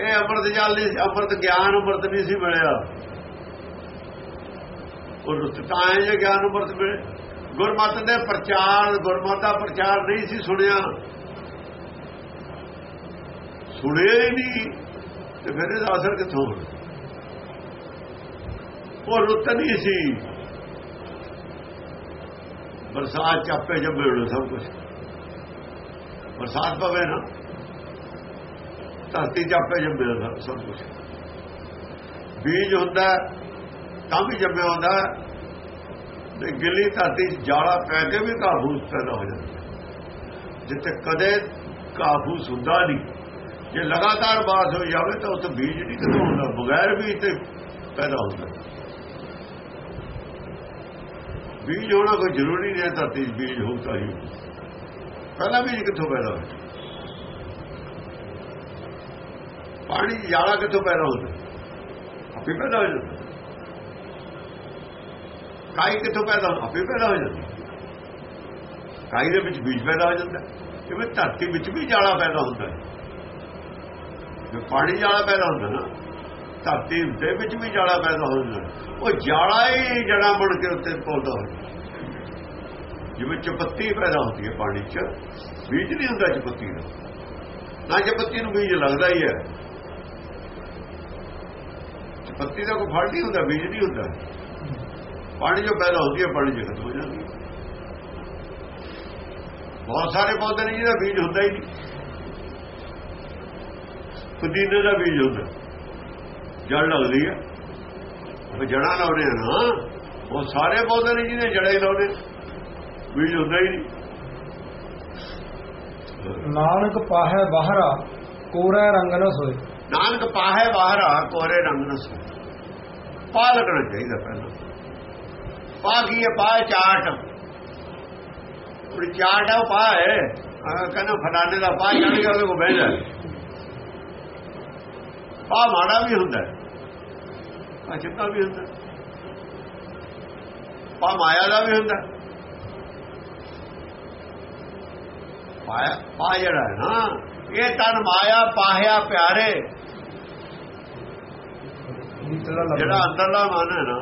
ਇਹ ਅੰਮ੍ਰਿਤ ਜਲ ਨਹੀਂ ਸੀ, ਅੰਮ੍ਰਿਤ ਗਿਆਨ ਅੰਮ੍ਰਿਤ ਨਹੀਂ ਸੀ ਮਿਲਿਆ। ਉਹ ਰੁੱਤ ਤਾਂ ਹੈ ਗਿਆਨ ਅੰਮ੍ਰਿਤ ਮਿਲੇ। ਗੁਰਮਤ ਦੇ ਪ੍ਰਚਾਰ, ਗੁਰਮਤ ਦਾ ਪ੍ਰਚਾਰ ਨਹੀਂ ਸੀ ਸੁਣਿਆ। ਸੁਣਿਆ ਹੀ ਨਹੀਂ, ਤੇ ਫਿਰ ਇਹਦਾ ਅਸਰ ਕਿੱਥੋਂ ਹੋਣਾ ਉਹ ਰੁੱਤ ਨਹੀਂ ਸੀ। ਬਰਸਾਤ ਚਾਪੇ ਜੰਮੇ ਹੋਣੇ ਸਭ ਕੁਝ ਬਰਸਾਤ ਪਵੇ ਨਾ, ਧਰਤੀ ਚਾਪੇ ਜੰਮੇ ਹੋਣਾ ਸਭ ਕੁਝ ਬੀਜ ਹੁੰਦਾ ਤਾਂ ਵੀ ਜੰਮਿਆ ਹੁੰਦਾ, ਤੇ ਗਿੱਲੀ ਧਰਤੀ 'ਚ ਜਾਲਾ ਪੈ ਕੇ ਵੀ ਕਾਬੂਸ ਪੈਦਾ ਹੋ ਜਾਂਦਾ। ਜਿੱਥੇ ਕਦੇ ਕਾਬੂਸ ਹੁੰਦਾ ਨਹੀਂ। ਜੇ ਲਗਾਤਾਰ ਬਾਸ ਹੋ ਜਾਵੇ ਤਾਂ ਉੱਥੇ ਬੀਜ ਨਹੀਂ ਕਿਤੋਂ ਹੁੰਦਾ ਬਗੈਰ ਬੀਜ ਤੇ ਪੈਦਾ ਹੁੰਦਾ। ਬੀਜ ਹੋਣਾ ਕੋਈ ਜ਼ਰੂਰੀ ਨਹੀਂ ਹੈ ਧਰਤੀ 'ਚ ਬੀਜ ਹੋਊ ਹੀ। ਪਹਿਲਾਂ ਬੀਜ ਕਿੱਥੋਂ ਪੈਦਾ ਹੋਇਆ ਪਾਣੀ 'ਚ ਜਾਲਾ ਕਿੱਥੋਂ ਪੈਦਾ ਹੁੰਦਾ ਆਪੇ ਪੈਦਾ ਹੋ ਜਾਂਦਾ। ਕਾਈ ਕਿੱਥੋਂ ਪੈਦਾ ਆਪੇ ਪੈਦਾ ਹੋ ਜਾਂਦਾ। ਕਾਈ ਦੇ ਵਿੱਚ ਬੀਜ ਪੈਦਾ ਹੋ ਜਾਂਦਾ। ਜਿਵੇਂ ਧਰਤੀ ਵਿੱਚ ਵੀ ਜਾਲਾ ਪੈਦਾ ਹੁੰਦਾ ਹੈ। ਜੇ ਪਾਣੀ ਜਾਲਾ ਪੈਦਾ ਹੁੰਦਾ ਨਾ ਧਰਤੀ ਦੇ ਵਿੱਚ ਵੀ ਜਾਲਾ ਪੈਦਾ ਹੋ ਜਾਂਦਾ। ਉਹ ਜਾਲਾ ਹੀ ਜੜਾ ਮੁੜ ਕੇ ਉੱਤੇ ਪੌਦਾ ਹੋ ਜਾਂਦਾ ਜਿਵੇਂ ਚਪੱਤੀ ਪੈਦਾ ਹੁੰਦੀ ਹੈ ਪਾਣੀ 'ਚ, ਬੀਜ ਨਹੀਂ ਹੁੰਦਾ ਚਪੱਤੀ ਦਾ। ਨਾ ਚਪੱਤੀ ਨੂੰ ਬੀਜ ਲੱਗਦਾ ਹੀ ਹੈ। ਚਪੱਤੀ ਦਾ ਕੋਈ ਫਲ ਨਹੀਂ ਹੁੰਦਾ, ਬੀਜ ਨਹੀਂ ਹੁੰਦਾ। ਪਾਣੀ ਜੋ ਪੈਦਾ ਹੁੰਦੀ ਹੈ, ਪਾਣੀ 'ਚ ਖਤਮ ਹੋ ਜਾਂਦੀ ਹੈ। ਬਹੁਤ ਸਾਰੇ ਪੌਦੇ ਨੇ ਜਿਹਦਾ ਬੀਜ ਹੁੰਦਾ ਹੀ ਨਹੀਂ। ਪੁਦੀਨੇ ਦਾ ਬੀਜ ਹੁੰਦਾ। ਜੜ ਲੱਗਦੀ ਹੈ ਉਹ ਜੜਾਂ ਲਾਉਣੇ ਆ ਨਾ ਉਹ ਸਾਰੇ ਪੌਦੇ ਨੇ ਜਿਹਦੇ ਜੜਾਂ ਹੀ ਲਾਉਣੇ ਬੀਜ ਹੁੰਦਾ ਹੀ ਨਹੀਂ। ਨਾਨਕ ਪਾਹੈ ਬਾਹਰਾ ਕੋਰਾ ਰੰਗ ਨ ਸੋਏ। ਨਾਨਕ ਪਾਹੇ ਬਾਹਰ ਆ ਕੋਰੇ ਰੰਗ ਨੂੰ ਸੋ ਪਾ ਲੱਗਣਾ ਚਾਹੀਦਾ ਪਹਿਲਾਂ। ਪਾ ਕੀ ਹੈ? ਪਾ ਚਾਟ। ਉਹ ਚਾਟ ਉਹ ਪਾ ਹੈ। ਆ ਕਹਿੰਦਾ ਫਲਾਣੇ ਦਾ ਪਾ ਚੜ ਗਿਆ ਉਹਦੇ ਕੋ ਬਹਿ ਜਾ ਪਾ ਮਾੜਾ ਵੀ ਹੁੰਦਾ ਆ ਚੰਗਾ ਵੀ ਹੁੰਦਾ ਪਾ ਮਾਇਆ ਦਾ ਵੀ ਹੁੰਦਾ ਪਾਇਆ ਪਾ ਜਿਹੜਾ ਹੈ ਨਾ, ਇਹ ਤਨ ਮਾਇਆ, ਪਾਹਿਆ, ਪਿਆਰੇ। ਜਿਹੜਾ ਅੰਦਰਲਾ ਮਨ ਹੈ ਨਾ,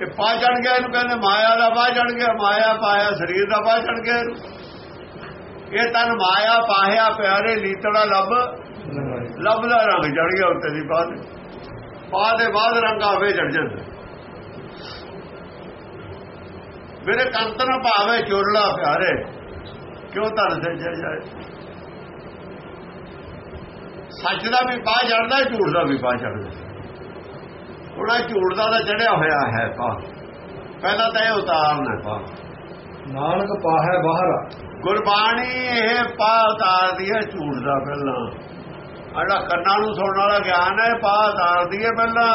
ਇਹ ਪਾ ਚੜ ਗਿਆ ਇਹਨੂੰ ਕਹਿੰਦੇ ਮਾਇਆ ਦਾ ਪਾ ਚੜ ਗਿਆ, ਮਾਇਆ ਪਾਇਆ ਸਰੀਰ ਦਾ ਪਾ ਚੜ ਗਿਆ ਇਹਨੂੰ। ਇਹ ਤਨ ਮਾਇਆ, ਪਾਹਿਆ, ਪਿਆਰੇ ਲੀਤੜਾ ਲੱਭ ਲੱਭਦਾ ਰੰਗ ਚੜ ਗਿਆ ਉੱਤੇ ਦੀ ਬਾਅਦ ਪਾ ਦੇ ਬਾਅਦ ਰੰਗ ਆਵੇ ਚੜ ਜਾਂਦਾ। ਮੇਰੇ ਕੰਤ ਨਾ ਭਾਵੇ ਚੋਰਲਾ ਪਿਆਰੇ ਕਿਉਂ ਧਨ ਤੇ ਚੜ ਜਾਏ? ਸੱਚ ਦਾ ਵੀ ਪਾ ਚੜਦਾ ਝੂਠ ਦਾ ਵੀ ਪਾ ਚੜਦਾ ਥੋੜਾ ਝੂਠ ਦਾ ਤਾਂ ਚੜਿਆ ਹੋਇਆ ਹੈ ਪਾ ਪਹਿਲਾਂ ਤਾਂ ਇਹ ਉਤਾਰਨਾ ਪਾ ਨਾਨਕ ਪਾਹੈ ਬਾਹਰਾ। ਗੁਰਬਾਣੀ ਇਹ ਪਾ ਉਤਾਰਦੀ ਹੈ ਝੂਠ ਦਾ ਪਹਿਲਾਂ। ਅੜਾ ਕੰਨਾਂ ਨੂੰ ਸੁਣਨ ਵਾਲਾ ਗਿਆਨ ਹੈ ਪਾ ਉਤਾਰਦੀ ਹੈ ਪਹਿਲਾਂ।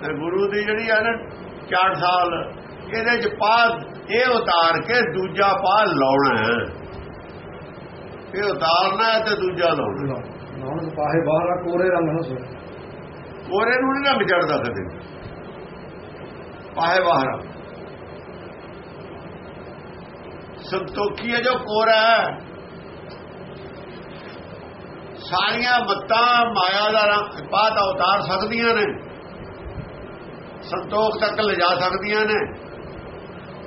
ਤੇ ਗੁਰੂ ਦੀ ਜਿਹੜੀ ਹੈ ਨਾ 4 ਸਾਲ ਇਹਦੇ ਚ ਪਾ ਇਹ ਉਤਾਰ ਕੇ ਦੂਜਾ ਪਾ ਲਾਉਣਾ ਹੈ। ਇਹ ਉਤਾਰਨਾ ਹੈ ਤੇ ਦੂਜਾ ਲਾਉਣਾ ਨਾਨਕ ਪਾਹੈ ਬਾਹਰਾ ਕੋਰੇ ਰੰਗ ਨ ਸੋਏ ਕੋਰੇ ਨੂੰ ਨਹੀਂ ਰੰਗ ਚੜਦਾ ਕਦੇ। ਪਾਹੇ ਬਾਹਰ ਸੰਤੋਖੀ ਹੈ ਜੋ ਕੋਰਾ ਹੈ। ਸਾਰੀਆਂ ਮੱਤਾਂ ਮਾਇਆ ਦਾ ਰੰਗ ਉਤਾਰ ਸਕਦੀਆਂ ਨੇ। ਸੰਤੋਖ ਤੱਕ ਲਿਜਾ ਸਕਦੀਆਂ ਨੇ।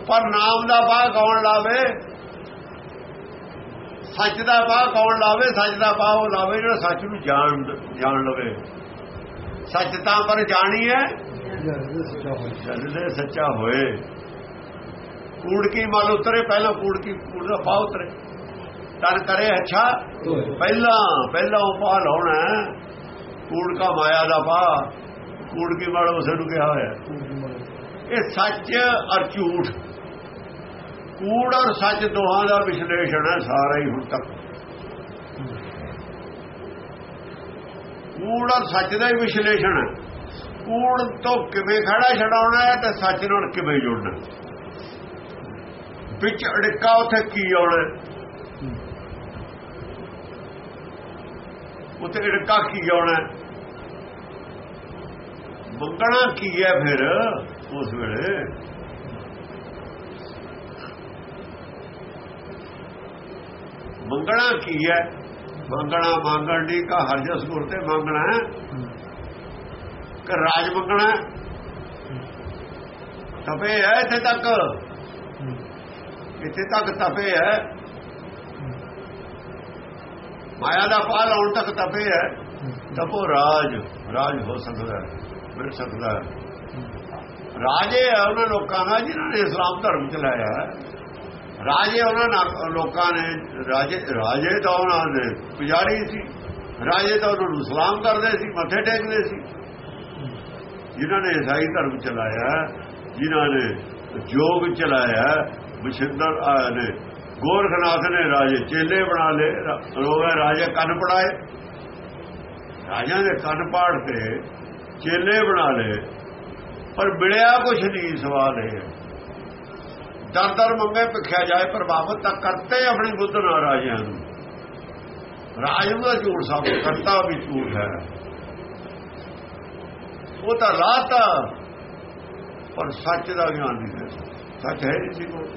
ਪਰ ਨਾਮ ਦਾ ਬਾਹ ਕੌਣ ਲਾਵੇ? ਸੱਚ ਦਾ ਬਾਹ ਕੌਣ ਲਾਵੇ? ਸੱਚ ਦਾ ਬਾਹ ਉਹ ਲਾਵੇ ਜਿਹੜਾ ਸੱਚ ਨੂੰ ਜਾਣ ਜਾਣ ਲਵੇ। ਸੱਚ ਤਾਂ ਪਰ ਜਾਣੀ ਹੈ। ਜਦ ਸੱਚਾ ਹੋਏ। ਕੂੜ ਕੀ ਮਲ ਉਤਰੇ? ਪਹਿਲਾਂ ਕੂੜ ਕੀ, ਕੂੜ ਦਾ ਪਾ ਉਤਰੇ। ਤਨ ਕਰੇ ਅੱਛਾ। ਪਹਿਲਾਂ ਪਹਿਲਾਂ ਉਹ ਪਾ ਲਾਉਣਾ। ਕੂੜ ਕਾ ਮਾਇਆ ਦਾ ਪਾ ਕੂੜ ਕੀ ਮਲ ਉਸੇ ਨੂੰ ਕਿਹਾ ਹੋਇਆ। ਇਹ ਸੱਚ ਔਰ ਝੂਠ। ਕੂੜ ਔਰ ਸੱਚ ਦੋਹਾਂ ਦਾ ਵਿਸ਼ਲੇਸ਼ਣ ਹੈ ਸਾਰਾ ਹੀ ਹੁਣ ਤੱਕ। ਕੂੜ ਔਰ ਸੱਚ ਦਾ ਹੀ ਵਿਸ਼ਲੇਸ਼ਣ ਹੈ। ਕੂੜ ਤੋਂ ਕਿਵੇਂ ਖੜਾ ਛਡਾਉਣਾ ਹੈ ਤੇ ਸੱਚ ਨਾਲ ਕਿਵੇਂ ਜੁੜਨਾ ਵਿੱਚ ਅੜਿੱਕਾ ਉੱਥੇ ਕੀ ਆਉਣਾ ਉੱਥੇ ਅੜਿੱਕਾ ਕੀ ਆਉਣਾ ਮੰਗਣਾ ਕੀ ਹੈ ਫਿਰ ਉਸ ਵੇਲੇ? ਮੰਗਣਾ ਕੀ ਹੈ ਮੰਗਣਾ ਮੰਗਣ ਦੀ ਕਾ ਹਰ ਜਸ ਗੁਰ ਤੇ ਮੰਗਣਾ ਹੈ। ਕਿ ਰਾਜ ਮੰਗਣਾ? ਤਪੇ ਹੈ ਇੱਥੇ ਤੱਕ? ਇੱਥੇ ਤੱਕ ਤਪੇ ਹੈ। ਮਾਇਆ ਦਾ ਪਾਲ ਆਉਣ ਤੱਕ ਤਪੇ ਹੈ। ਤਪੋ ਰਾਜ ਰਾਜ ਹੋ ਸਕਦਾ ਹੈ, ਮਿਲ ਸਕਦਾ ਹੈ। ਰਾਜੇ ਹੈ ਉਹਨਾਂ ਲੋਕਾਂ ਦਾ ਜਿਨ੍ਹਾਂ ਨੇ ਇਸਲਾਮ ਧਰਮ ਚਲਾਇਆ ਹੈ। ਰਾਜੇ ਉਹਨਾਂ ਲੋਕਾਂ ਨੇ, ਰਾਜੇ ਰਾਜੇ ਤਾਂ ਉਹਨਾਂ ਦੇ ਪੁਜਾਰੀ ਸੀ। ਰਾਜੇ ਤਾਂ ਉਹਨਾਂ ਨੂੰ ਸਲਾਮ ਕਰਦੇ ਸੀ, ਮੱਥੇ ਟੇਕਦੇ ਸੀ। ਜਿਨ੍ਹਾਂ ਨੇ ਈਸਾਈ ਧਰਮ ਚਲਾਇਆ ਜਿਨ੍ਹਾਂ ਨੇ ਜੋਗ ਚਲਾਇਆ ਵਿਸ਼ਿੰਦਰ ਆਏ ਨੇ ਗੋਰਖਨਾਥ ਨੇ ਰਾਜੇ ਚੇਲੇ ਬਣਾ ਲਏ, ਰੋਵੇ ਰਾਜੇ ਕੰਨ ਪੜਾਏ। ਰਾਜਾਂ ਦੇ ਕੰਨ ਪਾੜ ਤੇ ਚੇਲੇ ਬਣਾ ਲਏ, ਪਰ ਮਿਲਿਆ ਕੁਛ ਨਹੀਂ ਸਵਾਲ ਇਹ। ਦਰ ਦਰ ਮੰਗੇ ਭਿਖਿਆ ਜਾਏ ਪ੍ਰਭਾਵਤ ਤਾਂ ਕਰਤੇ ਆਪਣੀ ਬੁੱਧ ਨਾਲ ਰਾਜਿਆਂ ਨੂੰ। ਰਾਜ ਦਾ ਝੂਠ ਸਭ, ਕਰਤਾ ਵੀ ਝੂਠ ਹੈ। ਉਹ ਤਾਂ ਰਾਤਾ ਪਰ ਸੱਚ ਦਾ ਗਿਆਨ ਨਹੀਂ ਦੇ ਸੱਚ ਹੈ ਨਹੀਂ ਸੀ ਕੋਲ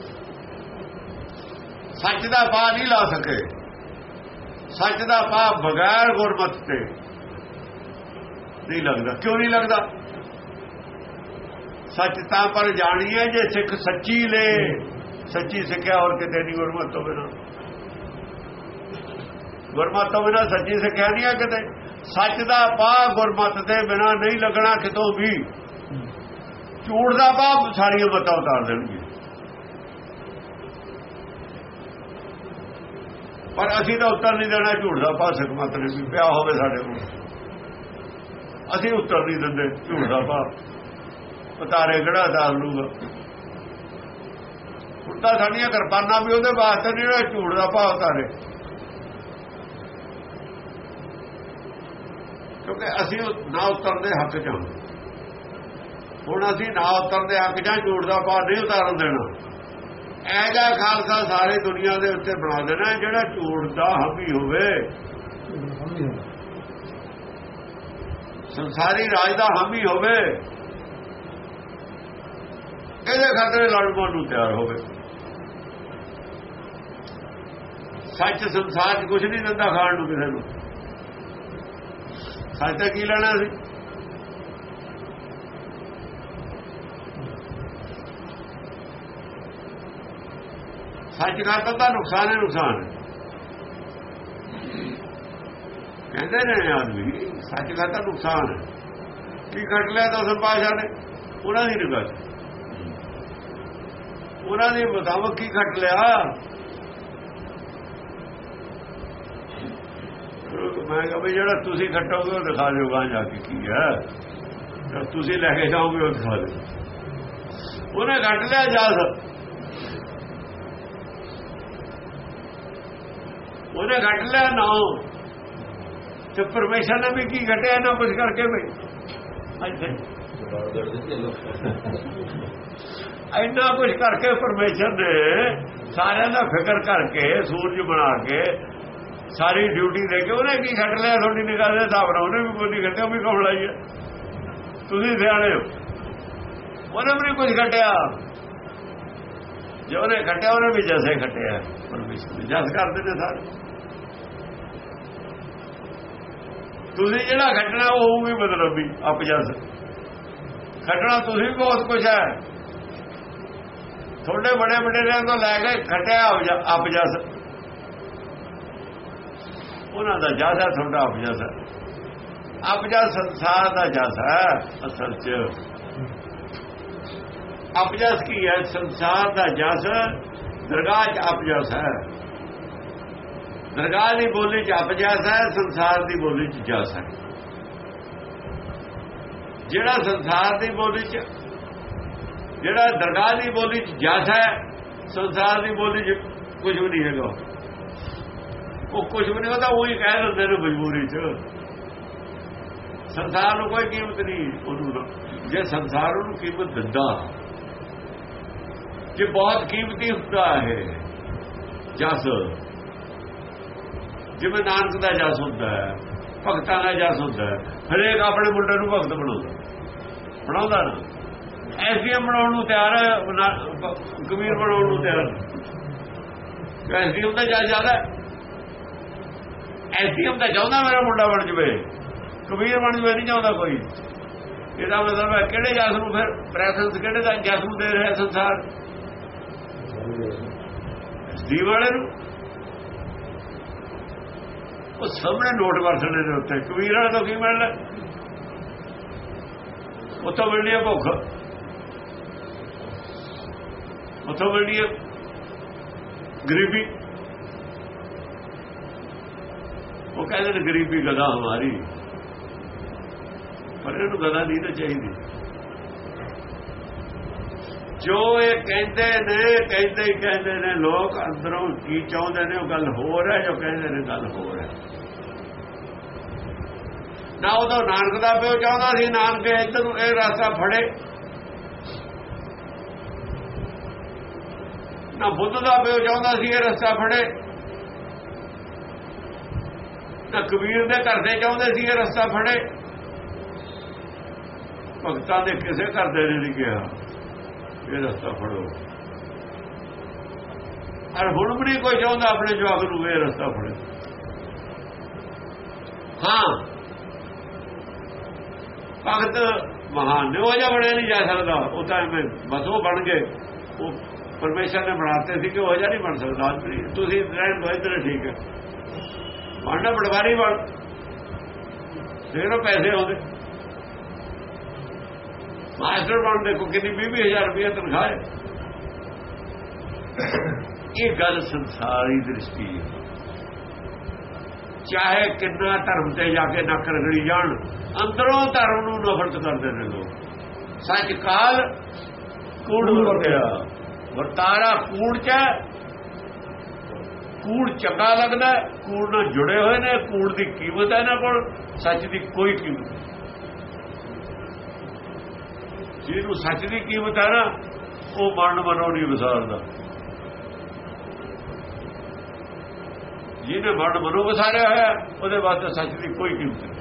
ਸੱਚ ਦਾ ਪਾ ਨਹੀਂ ਲਾ ਸਕੇ। ਸੱਚ ਦਾ ਪਾ ਬਗੈਰ ਗੁਰਮਤ ਤੇ ਨਹੀਂ ਲੱਗਦਾ। ਕਿਉਂ ਨਹੀਂ ਲੱਗਦਾ? ਸੱਚ ਤਾਂ ਪਰ ਜਾਣੀਏ ਜੇ ਸਿੱਖ ਸੱਚੀ ਲੈ ਸੱਚੀ ਸਿੱਖਿਆ ਹੋਰ ਕਿਤੇ ਨਹੀਂ ਗੁਰਮਤ ਤੋਂ ਬਿਨਾਂ। ਗੁਰਮਤ ਤੋਂ ਬਿਨਾਂ ਸੱਚੀ ਸਿੱਖਿਆ ਨਹੀਂ ਆ ਕਿਤੇ। ਸੱਚ ਦਾ ਪਾ ਗੁਰਮਤ ਦੇ ਬਿਨਾਂ ਨਹੀਂ ਲੱਗਣਾ ਕਿਤੋਂ ਵੀ। ਝੂਠ ਦਾ ਪਾ ਸਾਰੀਆਂ ਮਤਾਂ ਉਤਾਰ ਦੇਣਗੇ ਪਰ ਅਸੀਂ ਤਾਂ ਉੱਤਰ ਨਹੀਂ ਦੇਣਾ, ਝੂਠ ਦਾ ਪਾ ਸਿੱਖ ਮਤ ਨੇ ਵੀ ਪਿਆ ਹੋਵੇ ਸਾਡੇ ਕੋਲ। ਅਸੀਂ ਉੱਤਰ ਨਹੀਂ ਦਿੰਦੇ, ਝੂਠ ਦਾ ਪਾ ਉਤਾਰੇ ਕਿਹੜਾ ਦਾਲ ਲੂਗਾ? ਉਲਟਾ ਸਾਡੀਆਂ ਕਿਰਪਾਨਾਂ ਵੀ ਉਹਦੇ ਵਾਸਤੇ ਨਹੀਂ ਜਿਹੜਾ ਝੂਠ ਦਾ ਪਾ ਉਤਾਰੇ। ਕਿਉਂਕਿ ਅਸੀਂ ਨਾ ਉਤਰਨ ਦੇ ਹੱਕ ਚ ਹੁਣ ਅਸੀਂ ਨਾ ਉਤਰਨ ਦੇ ਹੱਕ ਜਾਂ ਝੂਠ ਦਾ ਪਾ ਨਹੀਂ ਉਤਾਰਨ ਦੇਣਾ। ਐਜਾ ਖਾਲਸਾ ਸਾਰੇ ਦੁਨੀਆ ਦੇ ਉੱਤੇ ਬਣਾ ਦੇਣਾ, ਜਿਹੜਾ ਝੂਠ ਦਾ ਹਾਵੀ ਹੋਵੇ। ਸੰਸਾਰੀ ਰਾਜ ਦਾ ਹਾਮੀ ਹੋਵੇ, ਇਹਦੇ ਖਾਤਰ ਲੜਨ ਨੂੰ ਤਿਆਰ ਹੋਵੇ। ਸੱਚ ਸੰਸਾਰ 'ਚ ਕੁਝ ਨਹੀਂ ਦਿੰਦਾ ਖਾਣ ਨੂੰ ਕਿਸੇ ਨੂੰ। ਸੱਚ ਤਾਂ ਕੀ ਲੈਣਾ ਸੀ? ਸੱਚ ਖਾਤਰ ਤਾਂ ਨੁਕਸਾਨ ਹੈ ਨੁਕਸਾਨ ਹੈ ਕਹਿੰਦੇ ਨੇ ਆਦਮੀ, ਸੱਚ ਖਾਤਰ ਨੁਕਸਾਨ ਹੈ। ਕੀ ਘਟ ਲਿਆ ਤਾਂ ਸੰਪਾਸ਼ਾ ਨੇ? ਉਹਨਾਂ ਦੀ ਨਿਗਾਹ। ਉਹਨਾਂ ਦੇ ਮੁਤਾਬਕ ਕੀ ਘਟ ਲਿਆ? ਮੈਂ ਕਿਹਾ ਵੀ ਜਿਹੜਾ ਤੁਸੀਂ ਖੱਟੋਗੇ, ਉਹ ਦਿਖਾ ਦਿਓ ਗਾਂ ਜਾ ਕੇ ਕੀ ਹੈ। ਜਦ ਤੁਸੀਂ ਲੈ ਕੇ ਜਾਓਗੇ, ਉਹ ਦਿਖਾ ਦਿਓ। ਉਹਨੇ ਘਟ ਲਿਆ ਜਾਸ। ਉਹਨੇ ਘਟ ਲਿਆ ਨਾ ਤੇ ਪਰਮੇਸ਼ਰ ਨੇ ਵੀ ਕੀ ਘਟਿਆ ਨਾ ਕੁਝ ਕਰਕੇ ਬਈ ਅੱਛਾ। ਇੰਨਾ ਕੁਝ ਕਰਕੇ ਪਰਮੇਸ਼ਰ ਨੇ ਸਾਰਿਆਂ ਦਾ ਫਿਕਰ ਕਰਕੇ, ਸੂਰਜ ਬਣਾ ਕੇ, ਸਾਰੀ ਡਿਊਟੀ ਦੇ ਕੇ ਉਹਨੇ ਕੀ ਘਟ ਲਿਆ ਤੁਹਾਡੀ ਨਿਗਾਹ ਦੇ ਹਿਸਾਬ ਨਾਲ? ਉਹਨੇ ਵੀ ਕੋਈ ਨਹੀਂ ਘਟਿਆ ਵੀ ਕੌਣ ਲਾਈ ਹੈ ਤੁਸੀਂ ਸਿਆਣੇ ਹੋ। ਉਹਨੇ ਵੀ ਕੁਝ ਘਟਿਆ ਜੇ ਉਹਨੇ ਘਟਿਆ ਉਹਨੇ ਵੀ ਜੈਸੇ ਘਟਿਆ ਪਰਮੇਸ਼ਰ ਜਸ ਕਰਦੇ ਨੇ ਸਾਰੇ। ਤੁਸੀਂ ਜਿਹੜਾ ਘਟਣਾ ਉਹ ਵੀ ਮਤਲਬ ਵੀ ਅਪਜਸ ਘਟਣਾ ਤੁਸੀਂ ਬਹੁਤ ਕੁਝ ਹੈ। ਤੁਹਾਡੇ ਬੜੇ ਬੜੇ ਤੋਂ ਲੈ ਕੇ ਘਟਿਆ ਅਪਜਸ ਉਹਨਾਂ ਦਾ ਜ਼ਿਆਦਾ ਤੁਹਾਡਾ ਅਪਜਸ ਹੈ ਅਪਜਸ ਸੰਸਾਰ ਦਾ ਜਸ ਹੈ ਅਸਲ 'ਚ। ਅਪਜਸ ਕੀ ਹੈ? ਸੰਸਾਰ ਦਾ ਜਸ, ਦਰਗਾਹ 'ਚ ਅਪਜਸ ਹੈ। ਦਰਗਾਹ ਦੀ ਬੋਲੀ 'ਚ ਅਪਜਸ ਹੈ ਸੰਸਾਰ ਦੀ ਬੋਲੀ 'ਚ ਜਸ ਹੈ ਜਿਹੜਾ ਸੰਸਾਰ ਦੀ ਬੋਲੀ 'ਚ, ਜਿਹੜਾ ਦਰਗਾਹ ਦੀ ਬੋਲੀ 'ਚ ਜਸ ਹੈ ਸੰਸਾਰ ਦੀ ਬੋਲੀ 'ਚ ਕੁਝ ਵੀ ਨਹੀਂ ਹੈਗਾ। ਉਹ ਕੁਝ ਵੀ ਨਹੀਂ ਹੁੰਦਾ, ਉਹੀ ਕਹਿ ਦਿੰਦੇ ਨੇ ਮਜਬੂਰੀ 'ਚ। ਸੰਸਾਰ ਨੂੰ ਕੋਈ ਕੀਮਤ ਨਹੀਂ ਉਹਨੂੰ ਜੇ ਸੰਸਾਰ ਨੂੰ ਕੀਮਤ ਦਿੰਦਾ, ਜੇ ਬਹੁਤ ਕੀਮਤੀ ਹੁੰਦਾ ਹੈ ਜਸ ਜਿਵੇਂ ਨਾਨਕ ਦਾ ਜਸ ਹੁੰਦਾ ਹੈ, ਭਗਤਾਂ ਦਾ ਜਸ ਹੁੰਦਾ ਹੈ, ਹਰੇਕ ਆਪਣੇ ਮੁੰਡੇ ਨੂੰ ਭਗਤ ਬਣਾਉਂਦਾ ਬਣਾਉਂਦਾ ਨਾ। ਐਸਡੀਐਮ ਬਣਾਉਣ ਨੂੰ ਤਿਆਰ ਹੈ ਕਬੀਰ ਬਣਾਉਣ ਨੂੰ ਤਿਆਰ ਹੈ ਐਸਡੀਐਮ ਦਾ ਜਸ ਜ਼ਿਆਦਾ ਐਸਡੀਐਮ ਦਾ ਚਾਹੁੰਦਾ ਮੇਰਾ ਮੁੰਡਾ ਬਣ ਜਵੇ। ਕਬੀਰ ਬਣ ਜਵੇ, ਨਹੀਂ ਚਾਹੁੰਦਾ ਕੋਈ। ਇਹਦਾ ਮਤਲਬ ਹੈ, ਕਿਹੜੇ ਜਸ ਨੂੰ ਫਿਰ ਪ੍ਰੈਫਰੈਂਸ ਕਿਹੜੇ ਦਾ ਜਸ ਨੂੰ ਦੇ ਰਿਹਾ ਸੰਸਾਰ? ਦੀ ਵਾਲੇ ਨੂੰ। ਉਹ ਸਾਹਮਣੇ ਨੋਟ ਕਰ ਸਕਦੇ ਨੇ ਉੱਤੇ ਕਬੀਰ ਵਾਲੇ ਤੋਂ ਕੀ ਮਿਲਣਾ? ਉੱਥੋਂ ਮਿਲਣੀ ਹੈ ਭੁੱਖ। ਉੱਥੋਂ ਮਿਲਣੀ ਹੈ ਗਰੀਬੀ। ਉਹ ਕਹਿੰਦੇ ਨੇ ਗਰੀਬੀ ਗਦਾ ਹਮਾਰੀ। ਪਰ ਇਹਨੂੰ ਗਦਾ ਨਹੀਂ ਤਾਂ ਚਾਹੀਦੀ। ਜੋ ਇਹ ਕਹਿੰਦੇ ਨੇ, ਕਹਿੰਦੇ ਹੀ ਕਹਿੰਦੇ ਨੇ, ਲੋਕ ਅੰਦਰੋਂ ਕੀ ਚਾਹੁੰਦੇ ਨੇ ਉਹ ਗੱਲ ਹੋਰ ਹੈ, ਜੋ ਕਹਿੰਦੇ ਨੇ ਗੱਲ ਹੋਰ ਹੈ। ਨਾ ਉਹਦਾ ਨਾਨਕ ਦਾ ਪਿਓ ਚਾਹੁੰਦਾ ਸੀ, ਨਾਨਕ ਇੱਧਰ ਨੂੰ ਇਹ ਰਸਤਾ ਫੜੇ। ਨਾ ਬੁੱਧ ਦਾ ਪਿਓ ਚਾਹੁੰਦਾ ਸੀ ਇਹ ਰਸਤਾ ਫੜੇ। ਨਾ ਕਬੀਰ ਦੇ ਘਰ ਦੇ ਚਾਹੁੰਦੇ ਸੀ ਇਹ ਰਸਤਾ ਫੜੇ। ਭਗਤਾਂ ਦੇ ਕਿਸੇ ਘਰ ਦੇ ਨਹੀਂ ਕਿਹਾ, ਇਹ ਰਸਤਾ ਫੜੋ। ਅਰ ਹੁਣ ਵੀ ਕੋਈ ਚਾਹੁੰਦਾ ਆਪਣੇ ਜਵਾਬ ਨੂੰ ਇਹ ਰਸਤਾ ਫੜੇ। ਹਾਂ। ਭਗਤ ਮਹਾਨ ਨੇ, ਉਹ ਜਿਹਾ ਬਣਿਆ ਨਹੀਂ ਜਾ ਸਕਦਾ। ਉਹ ਤਾਂ ਐਵੇਂ ਬਸ ਉਹ ਬਣ ਗਏ। ਉਹ ਪਰਮੇਸ਼ਰ ਨੇ ਬਣਾਤੇ ਸੀ ਕਿ ਉਹ ਜਿਹਾ ਨਹੀਂ ਬਣ ਸਕਦਾ। ਤੁਸੀਂ ਰਹਿਣ ਦੋ ਇਧਰ ਠੀਕ ਹੈ। ਬਣਨਾ ਪਟਵਾਰੀ ਬਣ। ਸਿਰੋਂ ਪੈਸੇ ਆਉਂਦੇ। ਮਾਸਟਰ ਬਣ, ਦੇਖੋ ਕਿੰਨੀ 20000 ਰੁਪਏ ਤਨਖਾਹ ਹੈ। ਇਹ ਗੱਲ ਸੰਸਾਰੀ ਦ੍ਰਿਸ਼ਟੀ ਹੈ। ਚਾਹੇ ਕਿੰਨਾ ਧਰਮ ਤੇ ਜਾ ਕੇ ਨੱਕ ਰਗੜੀ ਜਾਣ ਅੰਦਰੋਂ ਧਰਮ ਨੂੰ ਨਫ਼ਰਤ ਕਰਦੇ ਨੇ ਲੋਕ। ਸੱਚ ਕਾਲ ਕੂੜ ਵਰਤਿਆ। ਵਰਤਾਰਾ ਕੂੜ ਚ ਹੈ। ਕੂੜ ਚੰਗਾ ਲੱਗਦਾ ਕੂੜ ਨਾਲ ਜੁੜੇ ਹੋਏ ਨੇ ਕੂੜ ਦੀ ਕੀਮਤ ਹੈ ਇਹਨਾਂ ਕੋਲ ਸੱਚ ਦੀ ਕੋਈ ਕੀਮਤ ਜਿਹਨੂੰ ਸੱਚ ਦੀ ਕੀਮਤ ਹੈ ਨਾ ਉਹ ਮਰਨ ਮਨੋਂ ਨਹੀਂ ਵਿਸਾਰਦਾ। ਜਿਹਨੇ ਮਰਨ ਮਨੋਂ ਵਿਸਾਰਿਆ ਹੋਇਆ, ਉਹਦੇ ਵਾਸਤੇ ਸੱਚ ਦੀ ਕੋਈ ਕੀਮਤ ਨਹੀਂ।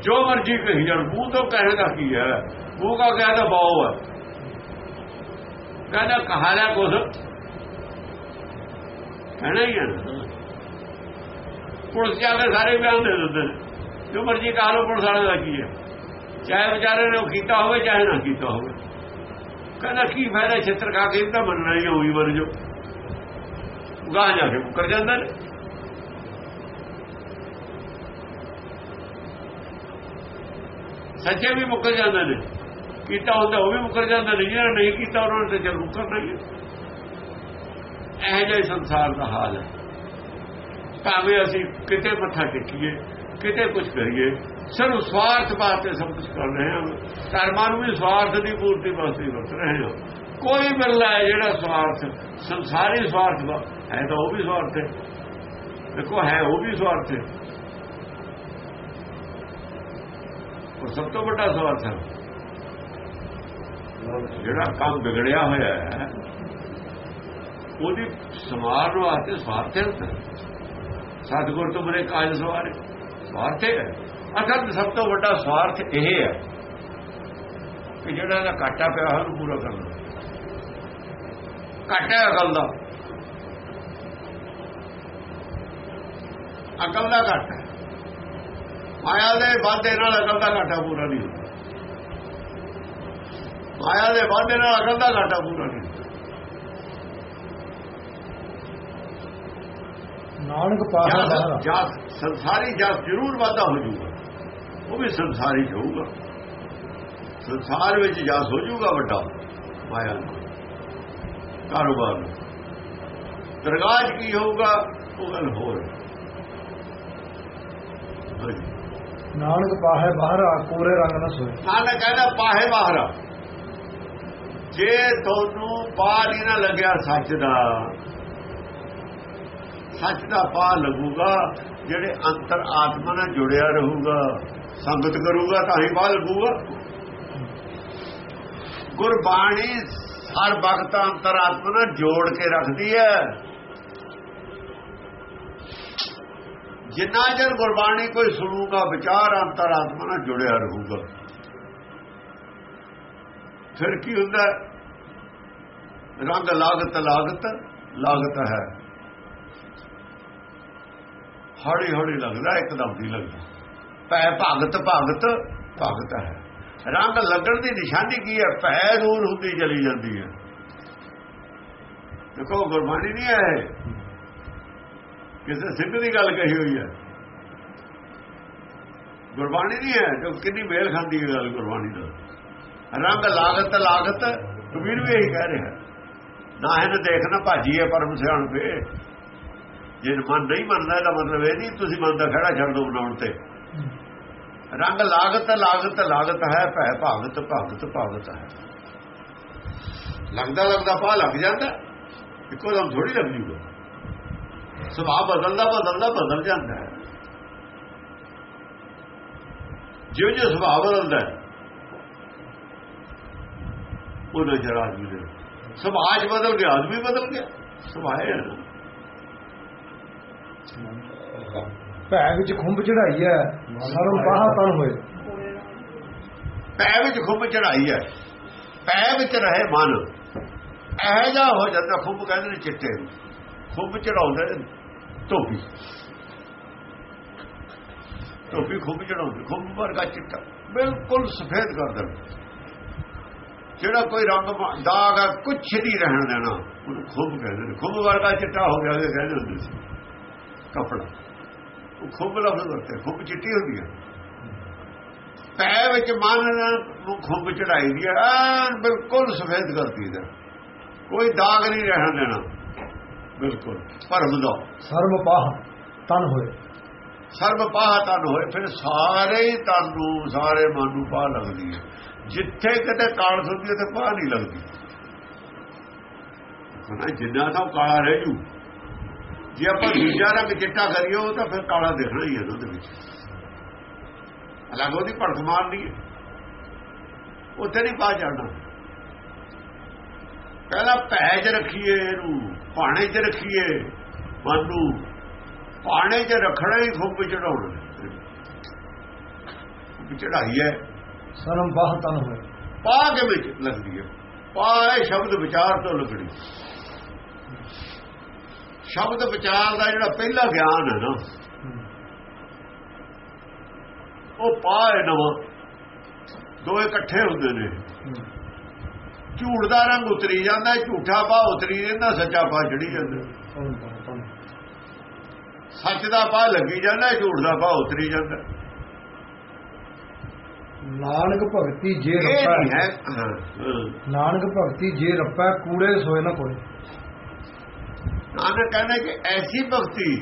ਜੋ ਮਰਜ਼ੀ ਕਹੀ ਜਾਣ, ਮੂੰਹ ਤੋਂ ਕਹਿਣ ਦਾ ਕੀ ਹੈ? ਮੂੰਹ ਕਾ ਕਹਿੰਦਾ ਬਾਉ ਹੈ। ਕਹਿੰਦਾ ਕਹਾਲਾ ਕੁਝ ਕਹਿਣਾ ਹੀ ਹੈ ਪੁਲਿਸ ਜਾ ਕੇ ਸਾਰੇ ਬਿਆਨ ਦੇ ਦਿੰਦੇ ਨੇ। ਜੋ ਮਰਜ਼ੀ ਕਹਾ ਲੋ ਪੁਲਿਸ ਵਾਲੇ ਦਾ ਕੀ ਹੈ? ਚਾਹੇ ਵਿਚਾਰੇ ਨੇ ਉਹ ਕੀਤਾ ਹੋਵੇ, ਚਾਹੇ ਨਾ ਕੀਤਾ ਹੋਵੇ। ਕਹਿੰਦਾ ਕੀ ਫਾਇਦਾ ਛਿੱਤਰ ਖਾ ਕੇ, ਇਹ ਤਾਂ ਮੰਨਣਾ ਹੀ ਹੋਈ ਮਰ ਜੋ ਗਾਹ ਜਾ ਕੇ ਮੁੱਕਰ ਜਾਂਦਾ ਨੇ। ਸੱਚੇ ਵੀ ਮੁੱਕਰ ਜਾਂਦੇ ਨੇ, ਕੀਤਾ ਹੁੰਦਾ ਉਹ ਵੀ ਮੁੱਕਰ ਜਾਂਦਾ ਨੇ, ਜਿਹੜਾ ਨਹੀਂ ਕੀਤਾ ਉਹਨਾਂ ਨੇ ਤਾਂ ਚੱਲ ਮੁੱਕਰਨਾ ਹੀ ਹੈ ਇਹ ਜਿਹਾ ਸੰਸਾਰ ਦਾ ਹਾਲ ਹੈ। ਭਾਵੇਂ ਅਸੀਂ ਕਿਤੇ ਮੱਥਾ ਟੇਕੀਏ, ਕਿਤੇ ਕੁਝ ਕਰੀਏ ਸਿਰਫ ਸਵਾਰਥ ਵਾਸਤੇ ਸਭ ਕੁਝ ਕਰ ਰਹੇ ਹਾਂ। ਧਰਮਾਂ ਨੂੰ ਵੀ ਸਵਾਰਥ ਦੀ ਪੂਰਤੀ ਵਾਸਤੇ ਵਰਤ ਰਹੇ ਹਾਂ। ਕੋਈ ਮਿਲਣਾ ਹੈ ਜਿਹੜਾ ਸਵਾਰਥ ਸੰਸਾਰੀ ਸਵਾਰਥ ਹੈ ਤਾਂ ਉਹ ਵੀ ਸਵਾਰਥ ਹੈ। ਦੇਖੋ, ਹੈ ਉਹ ਵੀ ਸਵਾਰਥ ਹੈ। ਉਹ ਸਭ ਤੋਂ ਵੱਡਾ ਸਵਾਰਥ ਹੈ। ਜਿਹੜਾ ਕੰਮ ਵਿਗੜਿਆ ਹੋਇਆ ਹੈ, ਉਹਦੀ ਸਮਾਰਨ ਵਾਸਤੇ ਸਵਾਰਥ ਹੈ। ਸਤਿਗੁਰ ਤੋਂ ਬਰੇ ਕਾਜ ਸਵਾਰੇ ਸਵਾਰਥ ਹੈ। ਅਸਲ ਸਭ ਤੋਂ ਵੱਡਾ ਸਵਾਰਥ ਇਹ ਹੈ ਕਿ ਜਿਹੜਾ ਦਾ ਘਾਟਾ ਪਿਆ ਹੈ ਉਹਨੂੰ ਪੂਰਾ ਕਰਨਾ। ਘਾਟਾ ਹੈ ਅਕਲ ਦਾ। ਅਕਲ ਦਾ ਘਾਟਾ ਹੈ। ਮਾਇਆ ਦੇ ਵਾਧੇ ਨਾਲ ਅਕਲ ਦਾ ਘਾਟਾ ਪੂਰਾ ਨਹੀਂ ਹੁੰਦਾ। ਮਾਇਆ ਦੇ ਵਾਧੇ ਨਾਲ ਅਕਲ ਦਾ ਘਾਟਾ ਪੂਰਾ ਨਹੀਂ ਨਾਨਕ ਪਾਸਾ ਜਸ ਸੰਸਾਰੀ ਜਸ ਜ਼ਰੂਰ ਵਾਧਾ ਹੋ ਜਾਊਗਾ। ਉਹ ਵੀ ਸੰਸਾਰੀ ਹੋਊਗਾ ਸੰਸਾਰ ਵਿੱਚ ਜਸ ਹੋ ਜਾਊਗਾ ਵੱਡਾ ਮਾਇਆ ਨਾਲ। ਕਾਰੋਬਾਰ ਨਾਲ। ਦਰਗਾਹ ਕੀ ਹੋਊਗਾ ਉਹ ਗੱਲ ਹੋਰ। ਨਾਨਕ ਪਾਹੇ ਬਾਹਰ ਕੋਰੇ ਰੰਗ ਨਾ ਸੋਏ ਨਾਨਕ ਕਹਿੰਦਾ ਪਾਹੇ ਬਾਹਰ ਜੇ ਤੁਹਾਨੂੰ ਪਾ ਨਹੀਂ ਨਾ ਲੱਗਿਆ ਸੱਚ ਦਾ ਸੱਚ ਦਾ ਪਾ ਲੱਗੂਗਾ ਜਿਹੜੇ ਅੰਤਰ ਆਤਮਾ ਨਾਲ ਜੁੜਿਆ ਰਹੂਗਾ ਸੰਗਤ ਕਰੂਗਾ ਤਾਂ ਹੀ ਪਾ ਲੱਗੂਗਾ ਗੁਰਬਾਣੀ ਹਰ ਵਕਤ ਅੰਤਰ ਆਤਮਾ ਨਾਲ ਜੋੜ ਕੇ ਰੱਖਦੀ ਹੈ। ਜਿੰਨਾ ਚਿਰ ਗੁਰਬਾਣੀ ਕੋਈ ਸੁਣੂਗਾ, ਵਿਚਾਰ ਅੰਤਰ ਆਤਮਾ ਨਾਲ ਜੁੜਿਆ ਰਹੂਗਾ। ਫਿਰ ਕੀ ਹੁੰਦਾ ਰੰਗ ਲਾਗਤ ਲਾਗਤ ਲਾਗਤ ਹੈ। ਹੌਲੀ ਹੌਲੀ ਲੱਗਦਾ, ਇੱਕਦਮ ਨਹੀਂ ਲੱਗਦਾ। ਭੈ ਭਗਤ ਭਗਤ ਭਗਤ ਹੈ। ਰੰਗ ਲੱਗਣ ਦੀ ਨਿਸ਼ਾਨੀ ਕੀ ਹੈ? ਭੈ ਦੂਰ ਹੁੰਦੀ ਚਲੀ ਜਾਂਦੀ ਹੈ। ਦੇਖੋ, ਗੁਰਬਾਣੀ ਨਹੀਂ ਹੈ ਇਹ। ਕਿਸੇ ਸਿੱਧ ਦੀ ਗੱਲ ਕਹੀ ਹੋਈ ਹੈ। ਗੁਰਬਾਣੀ ਨਹੀਂ ਹੈ ਜੋ ਕਿੰਨੀ ਮੇਲ ਖਾਂਦੀ ਹੈ ਗੱਲ ਗੁਰਬਾਣੀ ਦਾ ਰੰਗ ਲਾਗਤ ਲਾਗਤ, ਕਬੀਰ ਵੀ ਇਹੀ ਕਹਿ ਰਿਹਾ। ਨਾ ਇਹਨੂੰ ਦੇਖਣਾ ਭਾਜੀ ਹੈ ਪਰਮ ਸਿਆਣ ਪੇ ਜੇ ਮਨ ਨਹੀਂ ਮੰਨਦਾ, ਇਹਦਾ ਮਤਲਬ ਇਹ ਨਹੀਂ, ਤੁਸੀਂ ਮਨ ਦਾ ਖੜਾ ਛੱਡ ਦੋ ਬਣਾਉਣ ਤੇ। ਰੰਗ ਲਾਗਤ ਲਾਗਤ ਲਾਗਤ ਹੈ, ਭੈ ਭਾਗਤ ਭਾਗਤ ਭਾਗਤ ਹੈ। ਲੱਗਦਾ ਲੱਗਦਾ ਪਾ ਲੱਗ ਜਾਂਦਾ, ਇੱਕੋ ਦਮ ਥੋੜੀ ਲੱਗ ਜੂਗਾ ਸੁਭਾਅ ਬਦਲਦਾ ਬਦਲਦਾ, ਬਦਲ ਜਾਂਦਾ ਹੈ। ਜਿਉਂ ਜਿਉਂ ਸੁਭਾਅ ਬਦਲਦਾ ਹੈ, ਉਹ ਨਜ਼ਰ ਆਦਮੀ ਦੇ ਸਮਾਜ ਬਦਲ ਗਿਆ ਆਦਮੀ ਬਦਲ ਗਿਆ। ਸੁਭਾਅ ਹੈ ਨਾ। ਭੈ ਵਿੱਚ ਖੁੰਭ ਚੜਾਈ ਹੈ ਸਰਮ ਪਾਹਾ ਤਨ ਹੋਏ। ਪੈ ਵਿੱਚ ਖੁੰਬ ਚੜਾਈ ਹੈ ਪੈ ਵਿੱਚ ਰਹੇ ਮਨ। ਇਹ ਹੋ ਜਾਂਦਾ ਖੁੰਬ ਕਹਿੰਦੇ ਨੇ ਚਿੱਟੇ। ਖੁੰਭ ਚੜਾਉਂਦੇ ਨੇ ਧੋਬੀ। ਧੋਬੀ ਖੁੰਬ ਚੜਾਉਂਦੇ ਖੁੰਭ ਵਰਗਾ ਚਿੱਟਾ, ਬਿਲਕੁਲ ਸਫੇਦ ਕਰ ਦੇਣਾ ਜਿਹੜਾ ਕੋਈ ਰੰਗ ਦਾਗ ਆ ਕੁਛ ਨਹੀਂ ਰਹਿਣ ਦੇਣਾ। ਉਹਨੂੰ ਖੁੱਬ ਕਹਿੰਦੇ ਨੇ। ਖੁੰਭ ਵਰਗਾ ਚਿੱਟਾ ਹੋ ਗਿਆ ਇਹ ਕਹਿੰਦੇ ਹੁੰਦੇ ਸੀ, ਕਪੜਾ। ਖੁੱਬ ਲਫ਼ਜ਼ ਵਰਤੇ ਖੁੱਬ ਚਿੱਟੀ ਹੁੰਦੀ ਹੈ ਪੈ ਵਿੱਚ ਮਨ ਨੂੰ ਖੁੱਬ ਚੜਾਈ ਦੀ ਹੈ ਬਿਲਕੁਲ ਸਫੇਦ ਕਰਦੀ ਹੈ ਕੋਈ ਦਾਗ ਨਹੀਂ ਰਹਿਣ ਦੇਣਾ। ਬਿਲਕੁਲ ਭਰਮ ਦਾ। ਸਰਬ ਪਾਹ ਤਨ ਹੋਏ। ਸਰਬ ਪਾਹ ਤਨ ਹੋਏ ਫਿਰ ਸਾਰੇ ਹੀ ਤਨ ਨੂੰ ਸਾਰੇ ਮਨ ਨੂੰ ਪਾਹ ਲੱਗਦੀ ਹੈ ਜਿੱਥੇ ਕਿਤੇ ਕਾਲ ਸੁਣਦੀ ਹੈ ਤੇ ਪਾਹ ਨਹੀਂ ਲੱਗਦੀ। ਜਿੰਨਾ ਤਾਂ ਕਾਲਾ ਰਹਿ ਜੂ ਜੇ ਆਪਾਂ ਦੂਜਾ ਰੰਗ ਚਿੱਟਾ ਕਰੀਏ ਉਹ ਤਾਂ ਫਿਰ ਕਾਲਾ ਦਿਖਣਾ ਹੀ ਹੈ ਉਹਦੇ ਵਿੱਚ। ਅਲੱਗ ਉਹਦੀ ਭੜਕ ਮਾਰਨੀ ਹੈ ਉੱਥੇ ਨਹੀਂ ਪਾ ਜਾਣਾ। ਪਹਿਲਾਂ ਭੈ 'ਚ ਰੱਖੀਏ ਇਹਨੂੰ ਭਾਣੇ 'ਚ ਰੱਖੀਏ ਮਨ ਨੂੰ ਭਾਣੇ 'ਚ ਰੱਖਣਾ ਹੀ ਖੁੱਬ ਚੜਾਉਣਾ। ਚੜਾਈ ਹੈ। ਸਰਬ ਪਾਹ ਤਨ ਹੋਏ ਪਾ ਕੇ ਵਿੱਚ ਲੱਗਦੀ ਹੈ? ਪਾ ਇਹ ਸ਼ਬਦ ਵਿਚਾਰ ਤੋਂ ਲੱਗਣੀ। ਸ਼ਬਦ ਵਿਚਾਰ ਦਾ ਜਿਹੜਾ ਪਹਿਲਾ ਗਿਆਨ ਹੈ ਨਾ ਉਹ ਪਾ ਹੈ ਨਵਾਂ। ਦੋ ਇਕੱਠੇ ਹੁੰਦੇ ਨੇ। ਝੂਠ ਦਾ ਰੰਗ ਉਤਰੀ ਜਾਂਦਾ ਝੂਠਾ ਪਾ ਉਤਰੀ ਜਾਂਦਾ ਸੱਚਾ ਪਾ ਚੜੀ ਜਾਂਦਾ। ਸੱਚ ਦਾ ਪਾ ਲੱਗੀ ਜਾਂਦਾ ਝੂਠ ਦਾ ਪਾ ਉਤਰੀ ਜਾਂਦਾ। ਨਾਨਕ ਭਗਤੀ ਜੇ ਰੱਪੈ। ਹਾਂ। ਨਾਨਕ ਭਗਤੀ ਜੇ ਰੱਪੈ ਕੂੜੇ ਸੋਏ ਨਾ ਕੋਈ। ਨਾਨਕ ਕਹਿੰਦਾ ਕਿ ਐਸੀ ਭਗਤੀ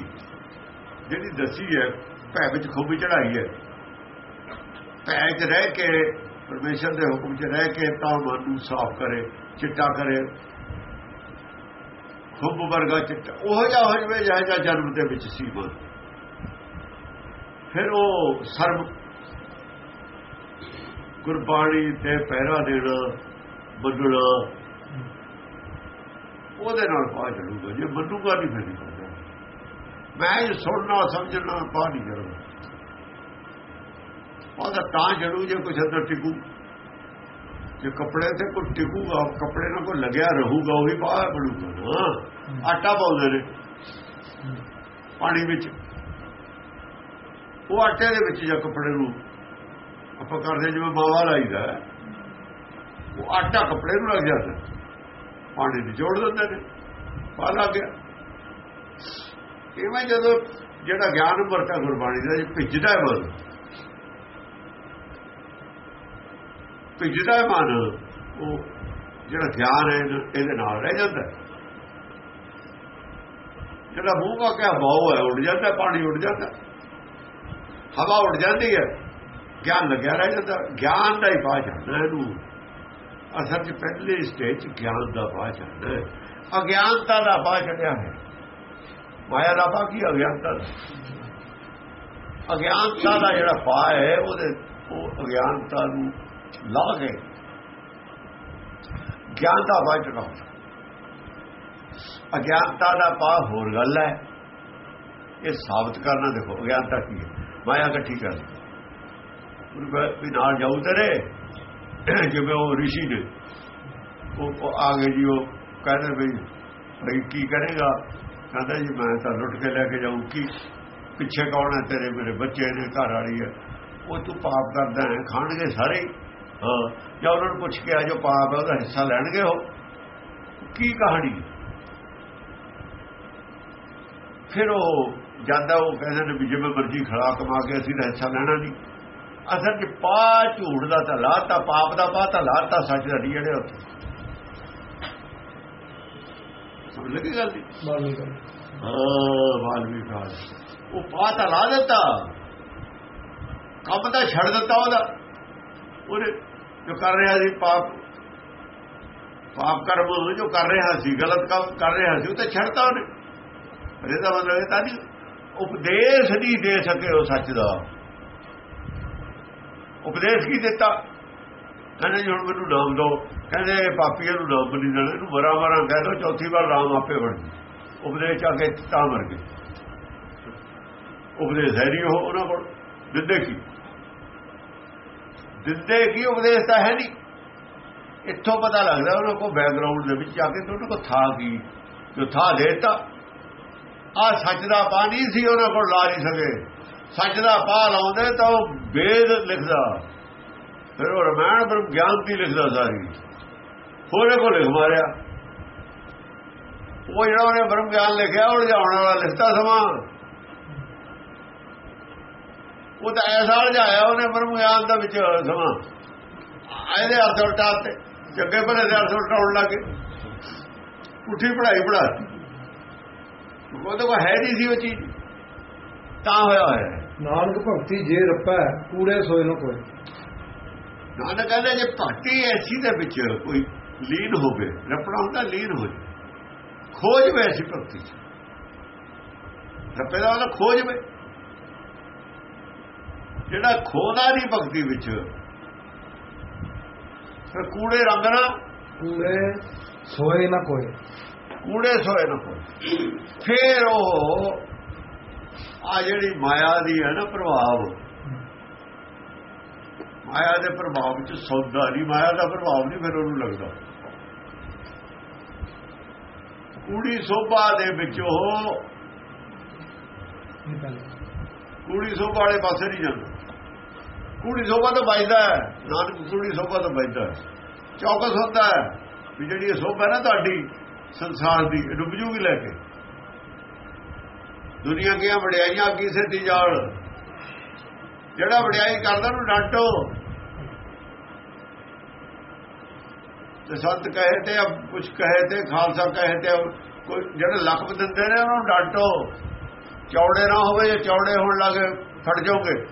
ਜਿਹੜੀ ਦੱਸੀ ਹੈ, ਭੈ ਵਿੱਚ ਖੂਬੀ ਚੜਾਈ ਹੈ। ਭੈ 'ਚ ਰਹਿ ਕੇ, ਪਰਮੇਸ਼ਰ ਦੇ ਹੁਕਮ 'ਚ ਰਹਿ ਕੇ ਤਾਂ ਮਨ ਨੂੰ ਸਾਫ਼ ਕਰੇ, ਚਿੱਟਾ ਕਰੇ। ਖੁੱਬ ਵਰਗਾ ਚਿੱਟਾ, ਉਹ ਜਿਹਾ ਹੋ ਜਵੇ ਜਿਹੜਾ ਜਿਹਾ ਜਨਮ ਦੇ ਵਿੱਚ ਸੀ ਮਨ। ਫਿਰ ਉਹ ਸਰਬ ਗੁਰਬਾਣੀ ਤੇ ਪਹਿਰਾ ਦੇਣਾ ਬਦਲਣਾ ਉਹਦੇ ਨਾਲ ਪਾ ਚੜੂਗਾ ਜੇ ਮੰਨੂਗਾ ਨਹੀਂ ਫਿਰ ਨਹੀਂ ਮੈਂ ਇਹ ਸੁਣਨਾ ਸਮਝਣਾ ਪਾ ਨਹੀਂ ਕਰਦਾ ਉਹਦਾ ਤਾਂ ਜੜੂ ਜੇ ਕੁਛ ਅੰਦਰ ਟਿਕੂ। ਜੇ ਕੱਪੜੇ ਤੇ ਕੋਈ ਟਿਕੂਗਾ ਕੱਪੜੇ ਨਾਲ ਕੋਈ ਲੱਗਿਆ ਰਹੂਗਾ ਉਹ ਵੀ ਬਾਹਰ ਬਣੂਗਾ ਨਾ ਆਟਾ ਪਾਉਂਦੇ ਨੇ। ਪਾਣੀ ਵਿੱਚ। ਉਹ ਆਟੇ ਦੇ ਵਿੱਚ ਜਾਂ ਕੱਪੜੇ ਨੂੰ ਆਪਾਂ ਕਰਦੇ ਜਿਵੇਂ ਮਾਵਾ ਲਾਈਦਾ। ਉਹ ਆਟਾ ਕੱਪੜੇ ਨੂੰ ਲੱਗ ਜਾਂਦਾ। ਪਾਣੀ ਨਿਚੋੜ ਦਿੰਦੇ ਨੇ ਪਾ ਲੱਗ ਗਿਆ। ਇਵੇਂ ਜਦੋਂ ਜਿਹੜਾ ਗਿਆਨ ਵਰਤਾ ਗੁਰਬਾਣੀ ਦਾ ਇਹ ਭਿੱਜਦਾ ਹੈ ਮਨ, ਭਿੱਜਦਾ ਹੈ ਮਨ, ਉਹ ਜਿਹੜਾ ਗਿਆਨ ਹੈ ਇਹਦੇ- ਨਾਲ ਰਹਿ ਜਾਂਦਾ ਜਿਹੜਾ ਮੂੰਹ ਕਾ ਕਿਆ ਬਾਉ ਹੈ, ਉੱਡ ਜਾਂਦਾ ਪਾਣੀ ਉੱਡ ਜਾਂਦਾ ਹਵਾ ਉੱਡ ਜਾਂਦੀ ਹੈ, ਗਿਆਨ ਲੱਗਿਆ ਰਹਿ ਜਾਂਦਾ ਗਿਆਨ ਦਾ ਹੀ ਪਾ ਜਾਂਦਾ ਇਹਨੂੰ। ਅਸਲ 'ਚ ਪਹਿਲੇ ਸਟੇਜ 'ਚ ਗਿਆਨ ਦਾ ਪਾ ਜਾਂਦਾ ਹੈ। ਅਗਿਆਨਤਾ ਦਾ ਪਾ ਚੜਿਆ ਹੈ। ਮਾਇਆ ਦਾ ਪਾ ਕੀ ਅਗਿਆਨਤਾ ਦਾ? ਅਗਿਆਨਤਾ ਦਾ ਜਿਹੜਾ ਪਾ ਹੈ, ਉਹਦੇ ਉਹ ਅਗਿਆਨਤਾ ਨੂੰ ਲਾ ਕੇ ਗਿਆਨ ਦਾ ਪਾ ਚੜਾਉਂਦਾ ਅਗਿਆਨਤਾ ਦਾ ਪਾ ਹੋਰ ਗੱਲ ਹੈ। ਇਹ ਸਾਬਤ ਕਰਨਾ ਦੇਖੋ, ਅਗਿਆਨਤਾ ਕੀ ਹੈ? ਮਾਇਆ ਇਕੱਠੀ ਕਰ ਵੀ ਨਾਲ ਜਾਊ ਤੇਰੇ। ਜਿਵੇਂ ਉਹ ਰਿਸ਼ੀ ਨੇ ਉਹ ਆ ਗਏ ਜੀ, ਉਹ ਕਹਿੰਦੇ ਵੀ ਭਈ ਕੀ ਕਰੇਗਾ? ਕਹਿੰਦਾ ਜੀ, ਮੈਂ ਤਾਂ ਲੁੱਟ ਕੇ ਲੈ ਕੇ ਜਾਊਂ। ਕੀ ਪਿੱਛੇ ਕੌਣ ਹੈ ਤੇਰੇ ਮੇਰੇ ਬੱਚੇ ਨੇ, ਘਰ ਵਾਲੀ ਹੈ। ਉਹ ਤੂੰ ਪਾਪ ਕਰਦਾ ਹੈ, ਖਾਣਗੇ ਸਾਰੇ ਹੀ। ਹਾਂ, ਜਾਂ ਉਹਨਾਂ ਨੂੰ ਪੁੱਛ ਕੇ ਆ ਜੋ ਪਾਪ ਹੈ, ਉਹਦਾ ਹਿੱਸਾ ਲੈਣਗੇ ਉਹ। ਕੀ ਕਹਾਣੀ? ਫਿਰ ਉਹ ਜਾਂਦਾ, ਉਹ ਕਹਿੰਦੇ ਨੇ ਵੀ ਜਿਵੇਂ ਮਰਜ਼ੀ ਖੜਾ ਕਮਾ ਕੇ ਅਸੀਂ ਤਾਂ ਹਿੱਸਾ ਲੈਣਾ ਨਹੀਂ। ਅਸਲ ਕਿ ਪਾ ਝੂਠ ਦਾ ਤਾਂ ਲਾਤਾ ਪਾਪ ਦਾ ਪਾ ਤਾਂ ਲਾਤਾ ਸੱਚ ਦਾ ਨਹੀਂ ਜਿਹੜੇ ਉੱਥੇ। ਸਮਝ ਲੱਗੀ ਗੱਲ ਦੀ? ਹਾਂ ਵਾਲਮੀਕ ਕਾਲ ਉਹ ਪਾ ਤਾਂ ਲਾ ਦਿੱਤਾ। ਕੰਮ ਤਾਂ ਛੱਡ ਦਿੱਤਾ ਉਹਦਾ। ਉਹਨੇ ਜੋ ਕਰ ਰਿਹਾ ਸੀ ਪਾਪ ਪਾਪ ਕਰਮ ਜੋ ਕਰ ਰਿਹਾ ਸੀ ਗਲਤ ਕੰਮ ਕਰ ਰਿਹਾ ਸੀ ਉਹ ਤਾਂ ਛੱਡਤਾ ਉਹਨੇ। ਇਹਦਾ ਮਤਲਬ ਇਹ ਤਾਂ ਨਹੀਂ। ਉਪਦੇਸ਼ ਨਹੀਂ ਦੇ ਸਕੇ ਉਹ ਸੱਚ ਦਾ। ਉਪਦੇਸ਼ ਕੀ ਦਿੱਤਾ? ਕਹਿੰਦੇ ਜੀ, ਹੁਣ ਮੈਨੂੰ ਨਾਮ ਦਿਓ। ਕਹਿੰਦੇ ਪਾਪੀਆਂ ਨੂੰ ਨਾਮ ਨਹੀਂ ਦੇਣਾ, ਇਹਨੂੰ ਮਰਾ ਮਰਾ ਕਹਿ ਦੋ ਚੌਥੀ ਵਾਰ ਰਾਮ ਆਪੇ ਬਣ ਜਾਊ। ਉਪਦੇਸ਼ ਆ ਕੇ ਤਾਂ ਮਰ ਗਏ। ਉਪਦੇਸ਼ ਹੈ ਨਹੀਂ ਉਹ ਉਹਨਾਂ ਕੋਲ। ਦਿੰਦੇ ਕੀ? ਦਿੰਦੇ ਕੀ? ਉਪਦੇਸ਼ ਤਾਂ ਹੈ ਨਹੀਂ। ਇੱਥੋਂ ਪਤਾ ਲੱਗਦਾ ਉਹਨਾਂ ਕੋਲ ਬੈਕਗ੍ਰਾਉਂਡ ਦੇ ਵਿੱਚ ਜਾ ਕੇ ਉਹਨਾਂ ਕੋਲ ਥਾ ਕੀ? ਜੋ ਥਾ ਦੇਤਾ। ਆ ਸੱਚ ਦਾ ਪਾਣੀ ਸੀ ਉਹਨਾਂ ਕੋਲ, ਲਾ ਨਹੀਂ ਸਕੇ। ਸੱਚ ਦਾ ਪਾ ਲਾਉਂਦੇ ਤਾਂ ਉਹ ਵੇਦ ਲਿਖਦਾ। ਫਿਰ ਉਹ ਰਮਾਇਣ ਬ੍ਰਹਮ ਗਿਆਨ ਦੀ ਲਿਖਦਾ ਸਾਰੀ। ਹੋਰੇ ਕੋ ਲਿਖ ਮਾਰਿਆ। ਉਹ ਜਿਹੜਾ ਉਹਨੇ ਬ੍ਰਹਮ ਗਿਆਨ ਲਿਖਿਆ, ਉਹ ਜਾਣ ਵਾਲਾ ਲਿਖਤਾ ਸਮਾਂ। ਉਹ ਤਾਂ ਐਸਾ ਲਜਾਇਆ ਉਹਨੇ ਬ੍ਰਹਮ ਗਿਆਨ ਦਾ ਵਿੱਚ ਸਮਾਂ। ਇਹਦੇ ਅਰਥ ਉਲਟਾਤੇ ਜੱਗੇ ਭਲੇ ਦੇ ਅਰਥ ਉਲਟਾਉਣ ਲੱਗੇ। ਪੁੱਠੀ ਪੜਾਈ ਪੜਾ ਉਹ ਤਾਂ ਕੋਈ ਹੈ ਨਹੀਂ ਸੀ ਉਹ ਚੀਜ਼। ਤਾਂ ਹੋਇਆ ਹੋਇਆ। ਨਾਨਕ ਭਗਤੀ ਜੇ ਰੱਪੈ ਕੂੜੇ ਸੋਏ ਨਾ ਕੋਈ ਨਾਨਕ ਕਹਿੰਦਾ ਜੇ ਭਗਤੀ ਐਸੀ ਦੇ ਵਿੱਚ ਕੋਈ ਲੀਨ ਹੋਵੇ ਰਪਣਾ ਹੁੰਦਾ ਲੀਨ ਹੋ ਜਾਏ ਖੋਜ ਵੇ ਐਸੀ ਭਗਤੀ ਰੱਪੇ ਦਾ ਉਹਦਾ ਖੋਜ ਵੇ। ਜਿਹੜਾ ਖੋਦਾ ਨਹੀਂ ਭਗਤੀ ਵਿੱਚ ਫਿਰ ਕੂੜੇ ਰੰਗ ਨਾ। ਕੂੜੇ ਸੋਏ ਨਾ ਕੋਈ ਕੂੜੇ ਸੋਏ ਨਾ ਕੋਈ ਫਿਰ ਉਹ ਆ ਜਿਹੜੀ ਮਾਇਆ ਦੀ ਹੈ ਨਾ ਪ੍ਰਭਾਵ, ਮਾਇਆ ਦੇ ਪ੍ਰਭਾਵ ਵਿੱਚ ਸੌਦਾ ਨਹੀਂ, ਮਾਇਆ ਦਾ ਪ੍ਰਭਾਵ ਨਹੀਂ ਫਿਰ ਉਹਨੂੰ ਲੱਗਦਾ। ਕੂੜੀ ਸੋਭਾ ਦੇ ਵਿੱਚ ਉਹ ਕੂੜੀ ਸੋਭਾ ਵਾਲੇ ਪਾਸੇ ਨਹੀਂ ਜਾਂਦਾ। ਕੂੜੀ ਸੋਭਾ ਤਾਂ ਵੱਜਦਾ ਹੈ, ਨਾਨਕ ਕੂੜੀ ਸੋਭਾ ਤਾਂ ਵੱਜਦਾ ਹੈ। ਚੌਕਸ ਹੁੰਦਾ ਹੈ ਵੀ ਜਿਹੜੀ ਇਹ ਸੋਭਾ ਨਾ ਤੁਹਾਡੀ, ਸੰਸਾਰ ਦੀ, ਇਹ ਡੁੱਬ ਜੂਗੀ ਲੈ ਕੇ। ਦੁਨੀਆ ਦੀਆਂ ਵਡਿਆਈਆਂ ਕਿਸੇ ਸਿੱਧੀ ਜਾਲ। ਜਿਹੜਾ ਵਡਿਆਈ ਕਰਦਾ ਉਹਨੂੰ ਡਾਂਟੋ। ਤੇ ਸੰਤ ਕਹੇ ਤੇ ਕੁਝ ਕਹੇ ਤੇ, ਖਾਲਸਾ ਕਹੇ ਤੇ, ਕੋਈ ਜਿਹੜੇ ਲਖਬ ਦਿੰਦੇ ਨੇ ਉਹਨਾਂ ਨੂੰ ਡਾਂਟੋ। ਚੌੜੇ ਨਾ ਹੋਵੇ ਜੇ ਚੌੜੇ ਹੋਣ ਲੱਗੇ ਫੜ ਜਾਓਗੇ।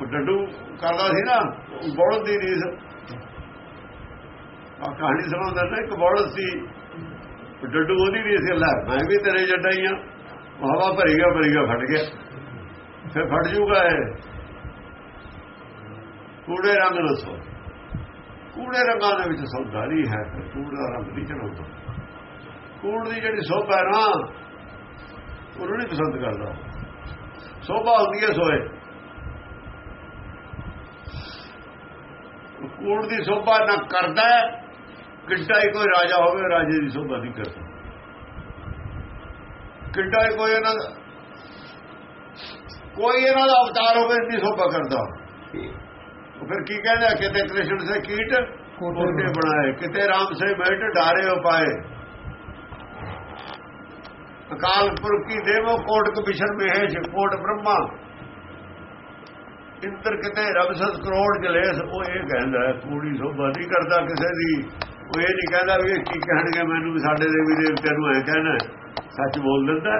ਉਹ ਡੱਡੂ ਕਰਦਾ ਸੀ ਨਾ ਬੋਲਦ ਦੀ ਰੀਸ। ਆ ਕਹਾਣੀ ਸੁਣਾਉਂਦਾ ਨਾ, ਇੱਕ ਬੋਲਦ ਸੀ। ਡੱਡੂ ਉਹਦੀ ਰੀਸ ਲੈ, ਮੈਂ ਵੀ ਤੇਰੇ ਜੱਡਾ ਹੀ ਆ। ਹਵਾ ਭਰੀ ਗਿਆ ਭਰੀ ਗਿਆ ਫਟ ਗਿਆ। ਫਿਰ ਫਟ ਜੂਗਾ ਇਹ। ਕੂੜੇ ਰੰਗ ਦੱਸੋ ਕੂੜੇ ਰੰਗਾਂ ਦੇ ਵਿੱਚ ਸੌਦਾ ਨਹੀਂ ਹੈ ਫਿਰ ਕੂੜ ਦਾ ਰੰਗ ਨਹੀਂ ਚੜਾਉਂਦਾ ਕੂੜ ਦੀ ਜਿਹੜੀ ਸੋਭਾ ਨਾ, ਉਹਨੂੰ ਨਹੀਂ ਪਸੰਦ ਕਰਦਾ। ਸੋਭਾ ਹੁੰਦੀ ਹੈ ਸੋਏ। ਕੂੜ ਦੀ ਸੋਭਾ ਨਾ ਕਰਦਾ, ਕਿੱਡਾ ਹੀ ਕੋਈ ਰਾਜਾ ਹੋਵੇ, ਰਾਜੇ ਦੀ ਸੋਭਾ ਨਹੀਂ ਕਰਦਾ। ਕਿੱਡਾ ਕੋਈ ਇਹਨਾਂ ਦਾ ਕੋਈ ਇਹਨਾਂ ਦਾ ਅਵਤਾਰ ਹੋਵੇ ਨਹੀਂ ਸੋਭਾ ਕਰਦਾ। ਉਹ ਫਿਰ ਕੀ ਕਹਿੰਦਾ ਕਿਤੇ ਕ੍ਰਿਸ਼ਨ ਸੇ ਕੀਟ ਕੋਟੇ ਬਣਾਏ। ਕਿਤੇ ਰਾਮ ਸੇ ਬੈਠ ਡਾਰੇ ਪਾਏ। ਅਕਾਲ ਪੁਰਖ ਕੀ ਦੇਵੋ ਕੋਟ ਕਬਿਸ਼ਨ ਮਹੇਸ਼ ਕੋਟ ਬ੍ਰਹਮਾ। ਇੰਦਰ ਕਿਤੇ ਰਬ ਸਤ ਕਰੋੜ ਜਲੇਸ ਉਹ ਇਹ ਕਹਿੰਦਾ ਕੂੜੀ ਸੋਭਾ ਨਹੀਂ ਕਰਦਾ ਕਿਸੇ ਦੀ। ਉਹ ਇਹ ਨਹੀਂ ਕਹਿੰਦਾ ਵੀ ਇਹ ਕੀ ਕਹਿਣਗੇ ਮੈਨੂੰ ਵੀ ਸਾਡੇ ਦੇਵੀ ਦੇਵਤਿਆਂ ਨੂੰ ਐ ਕਹਿਣਾ ਸੱਚ ਬੋਲ ਦਿੰਦਾ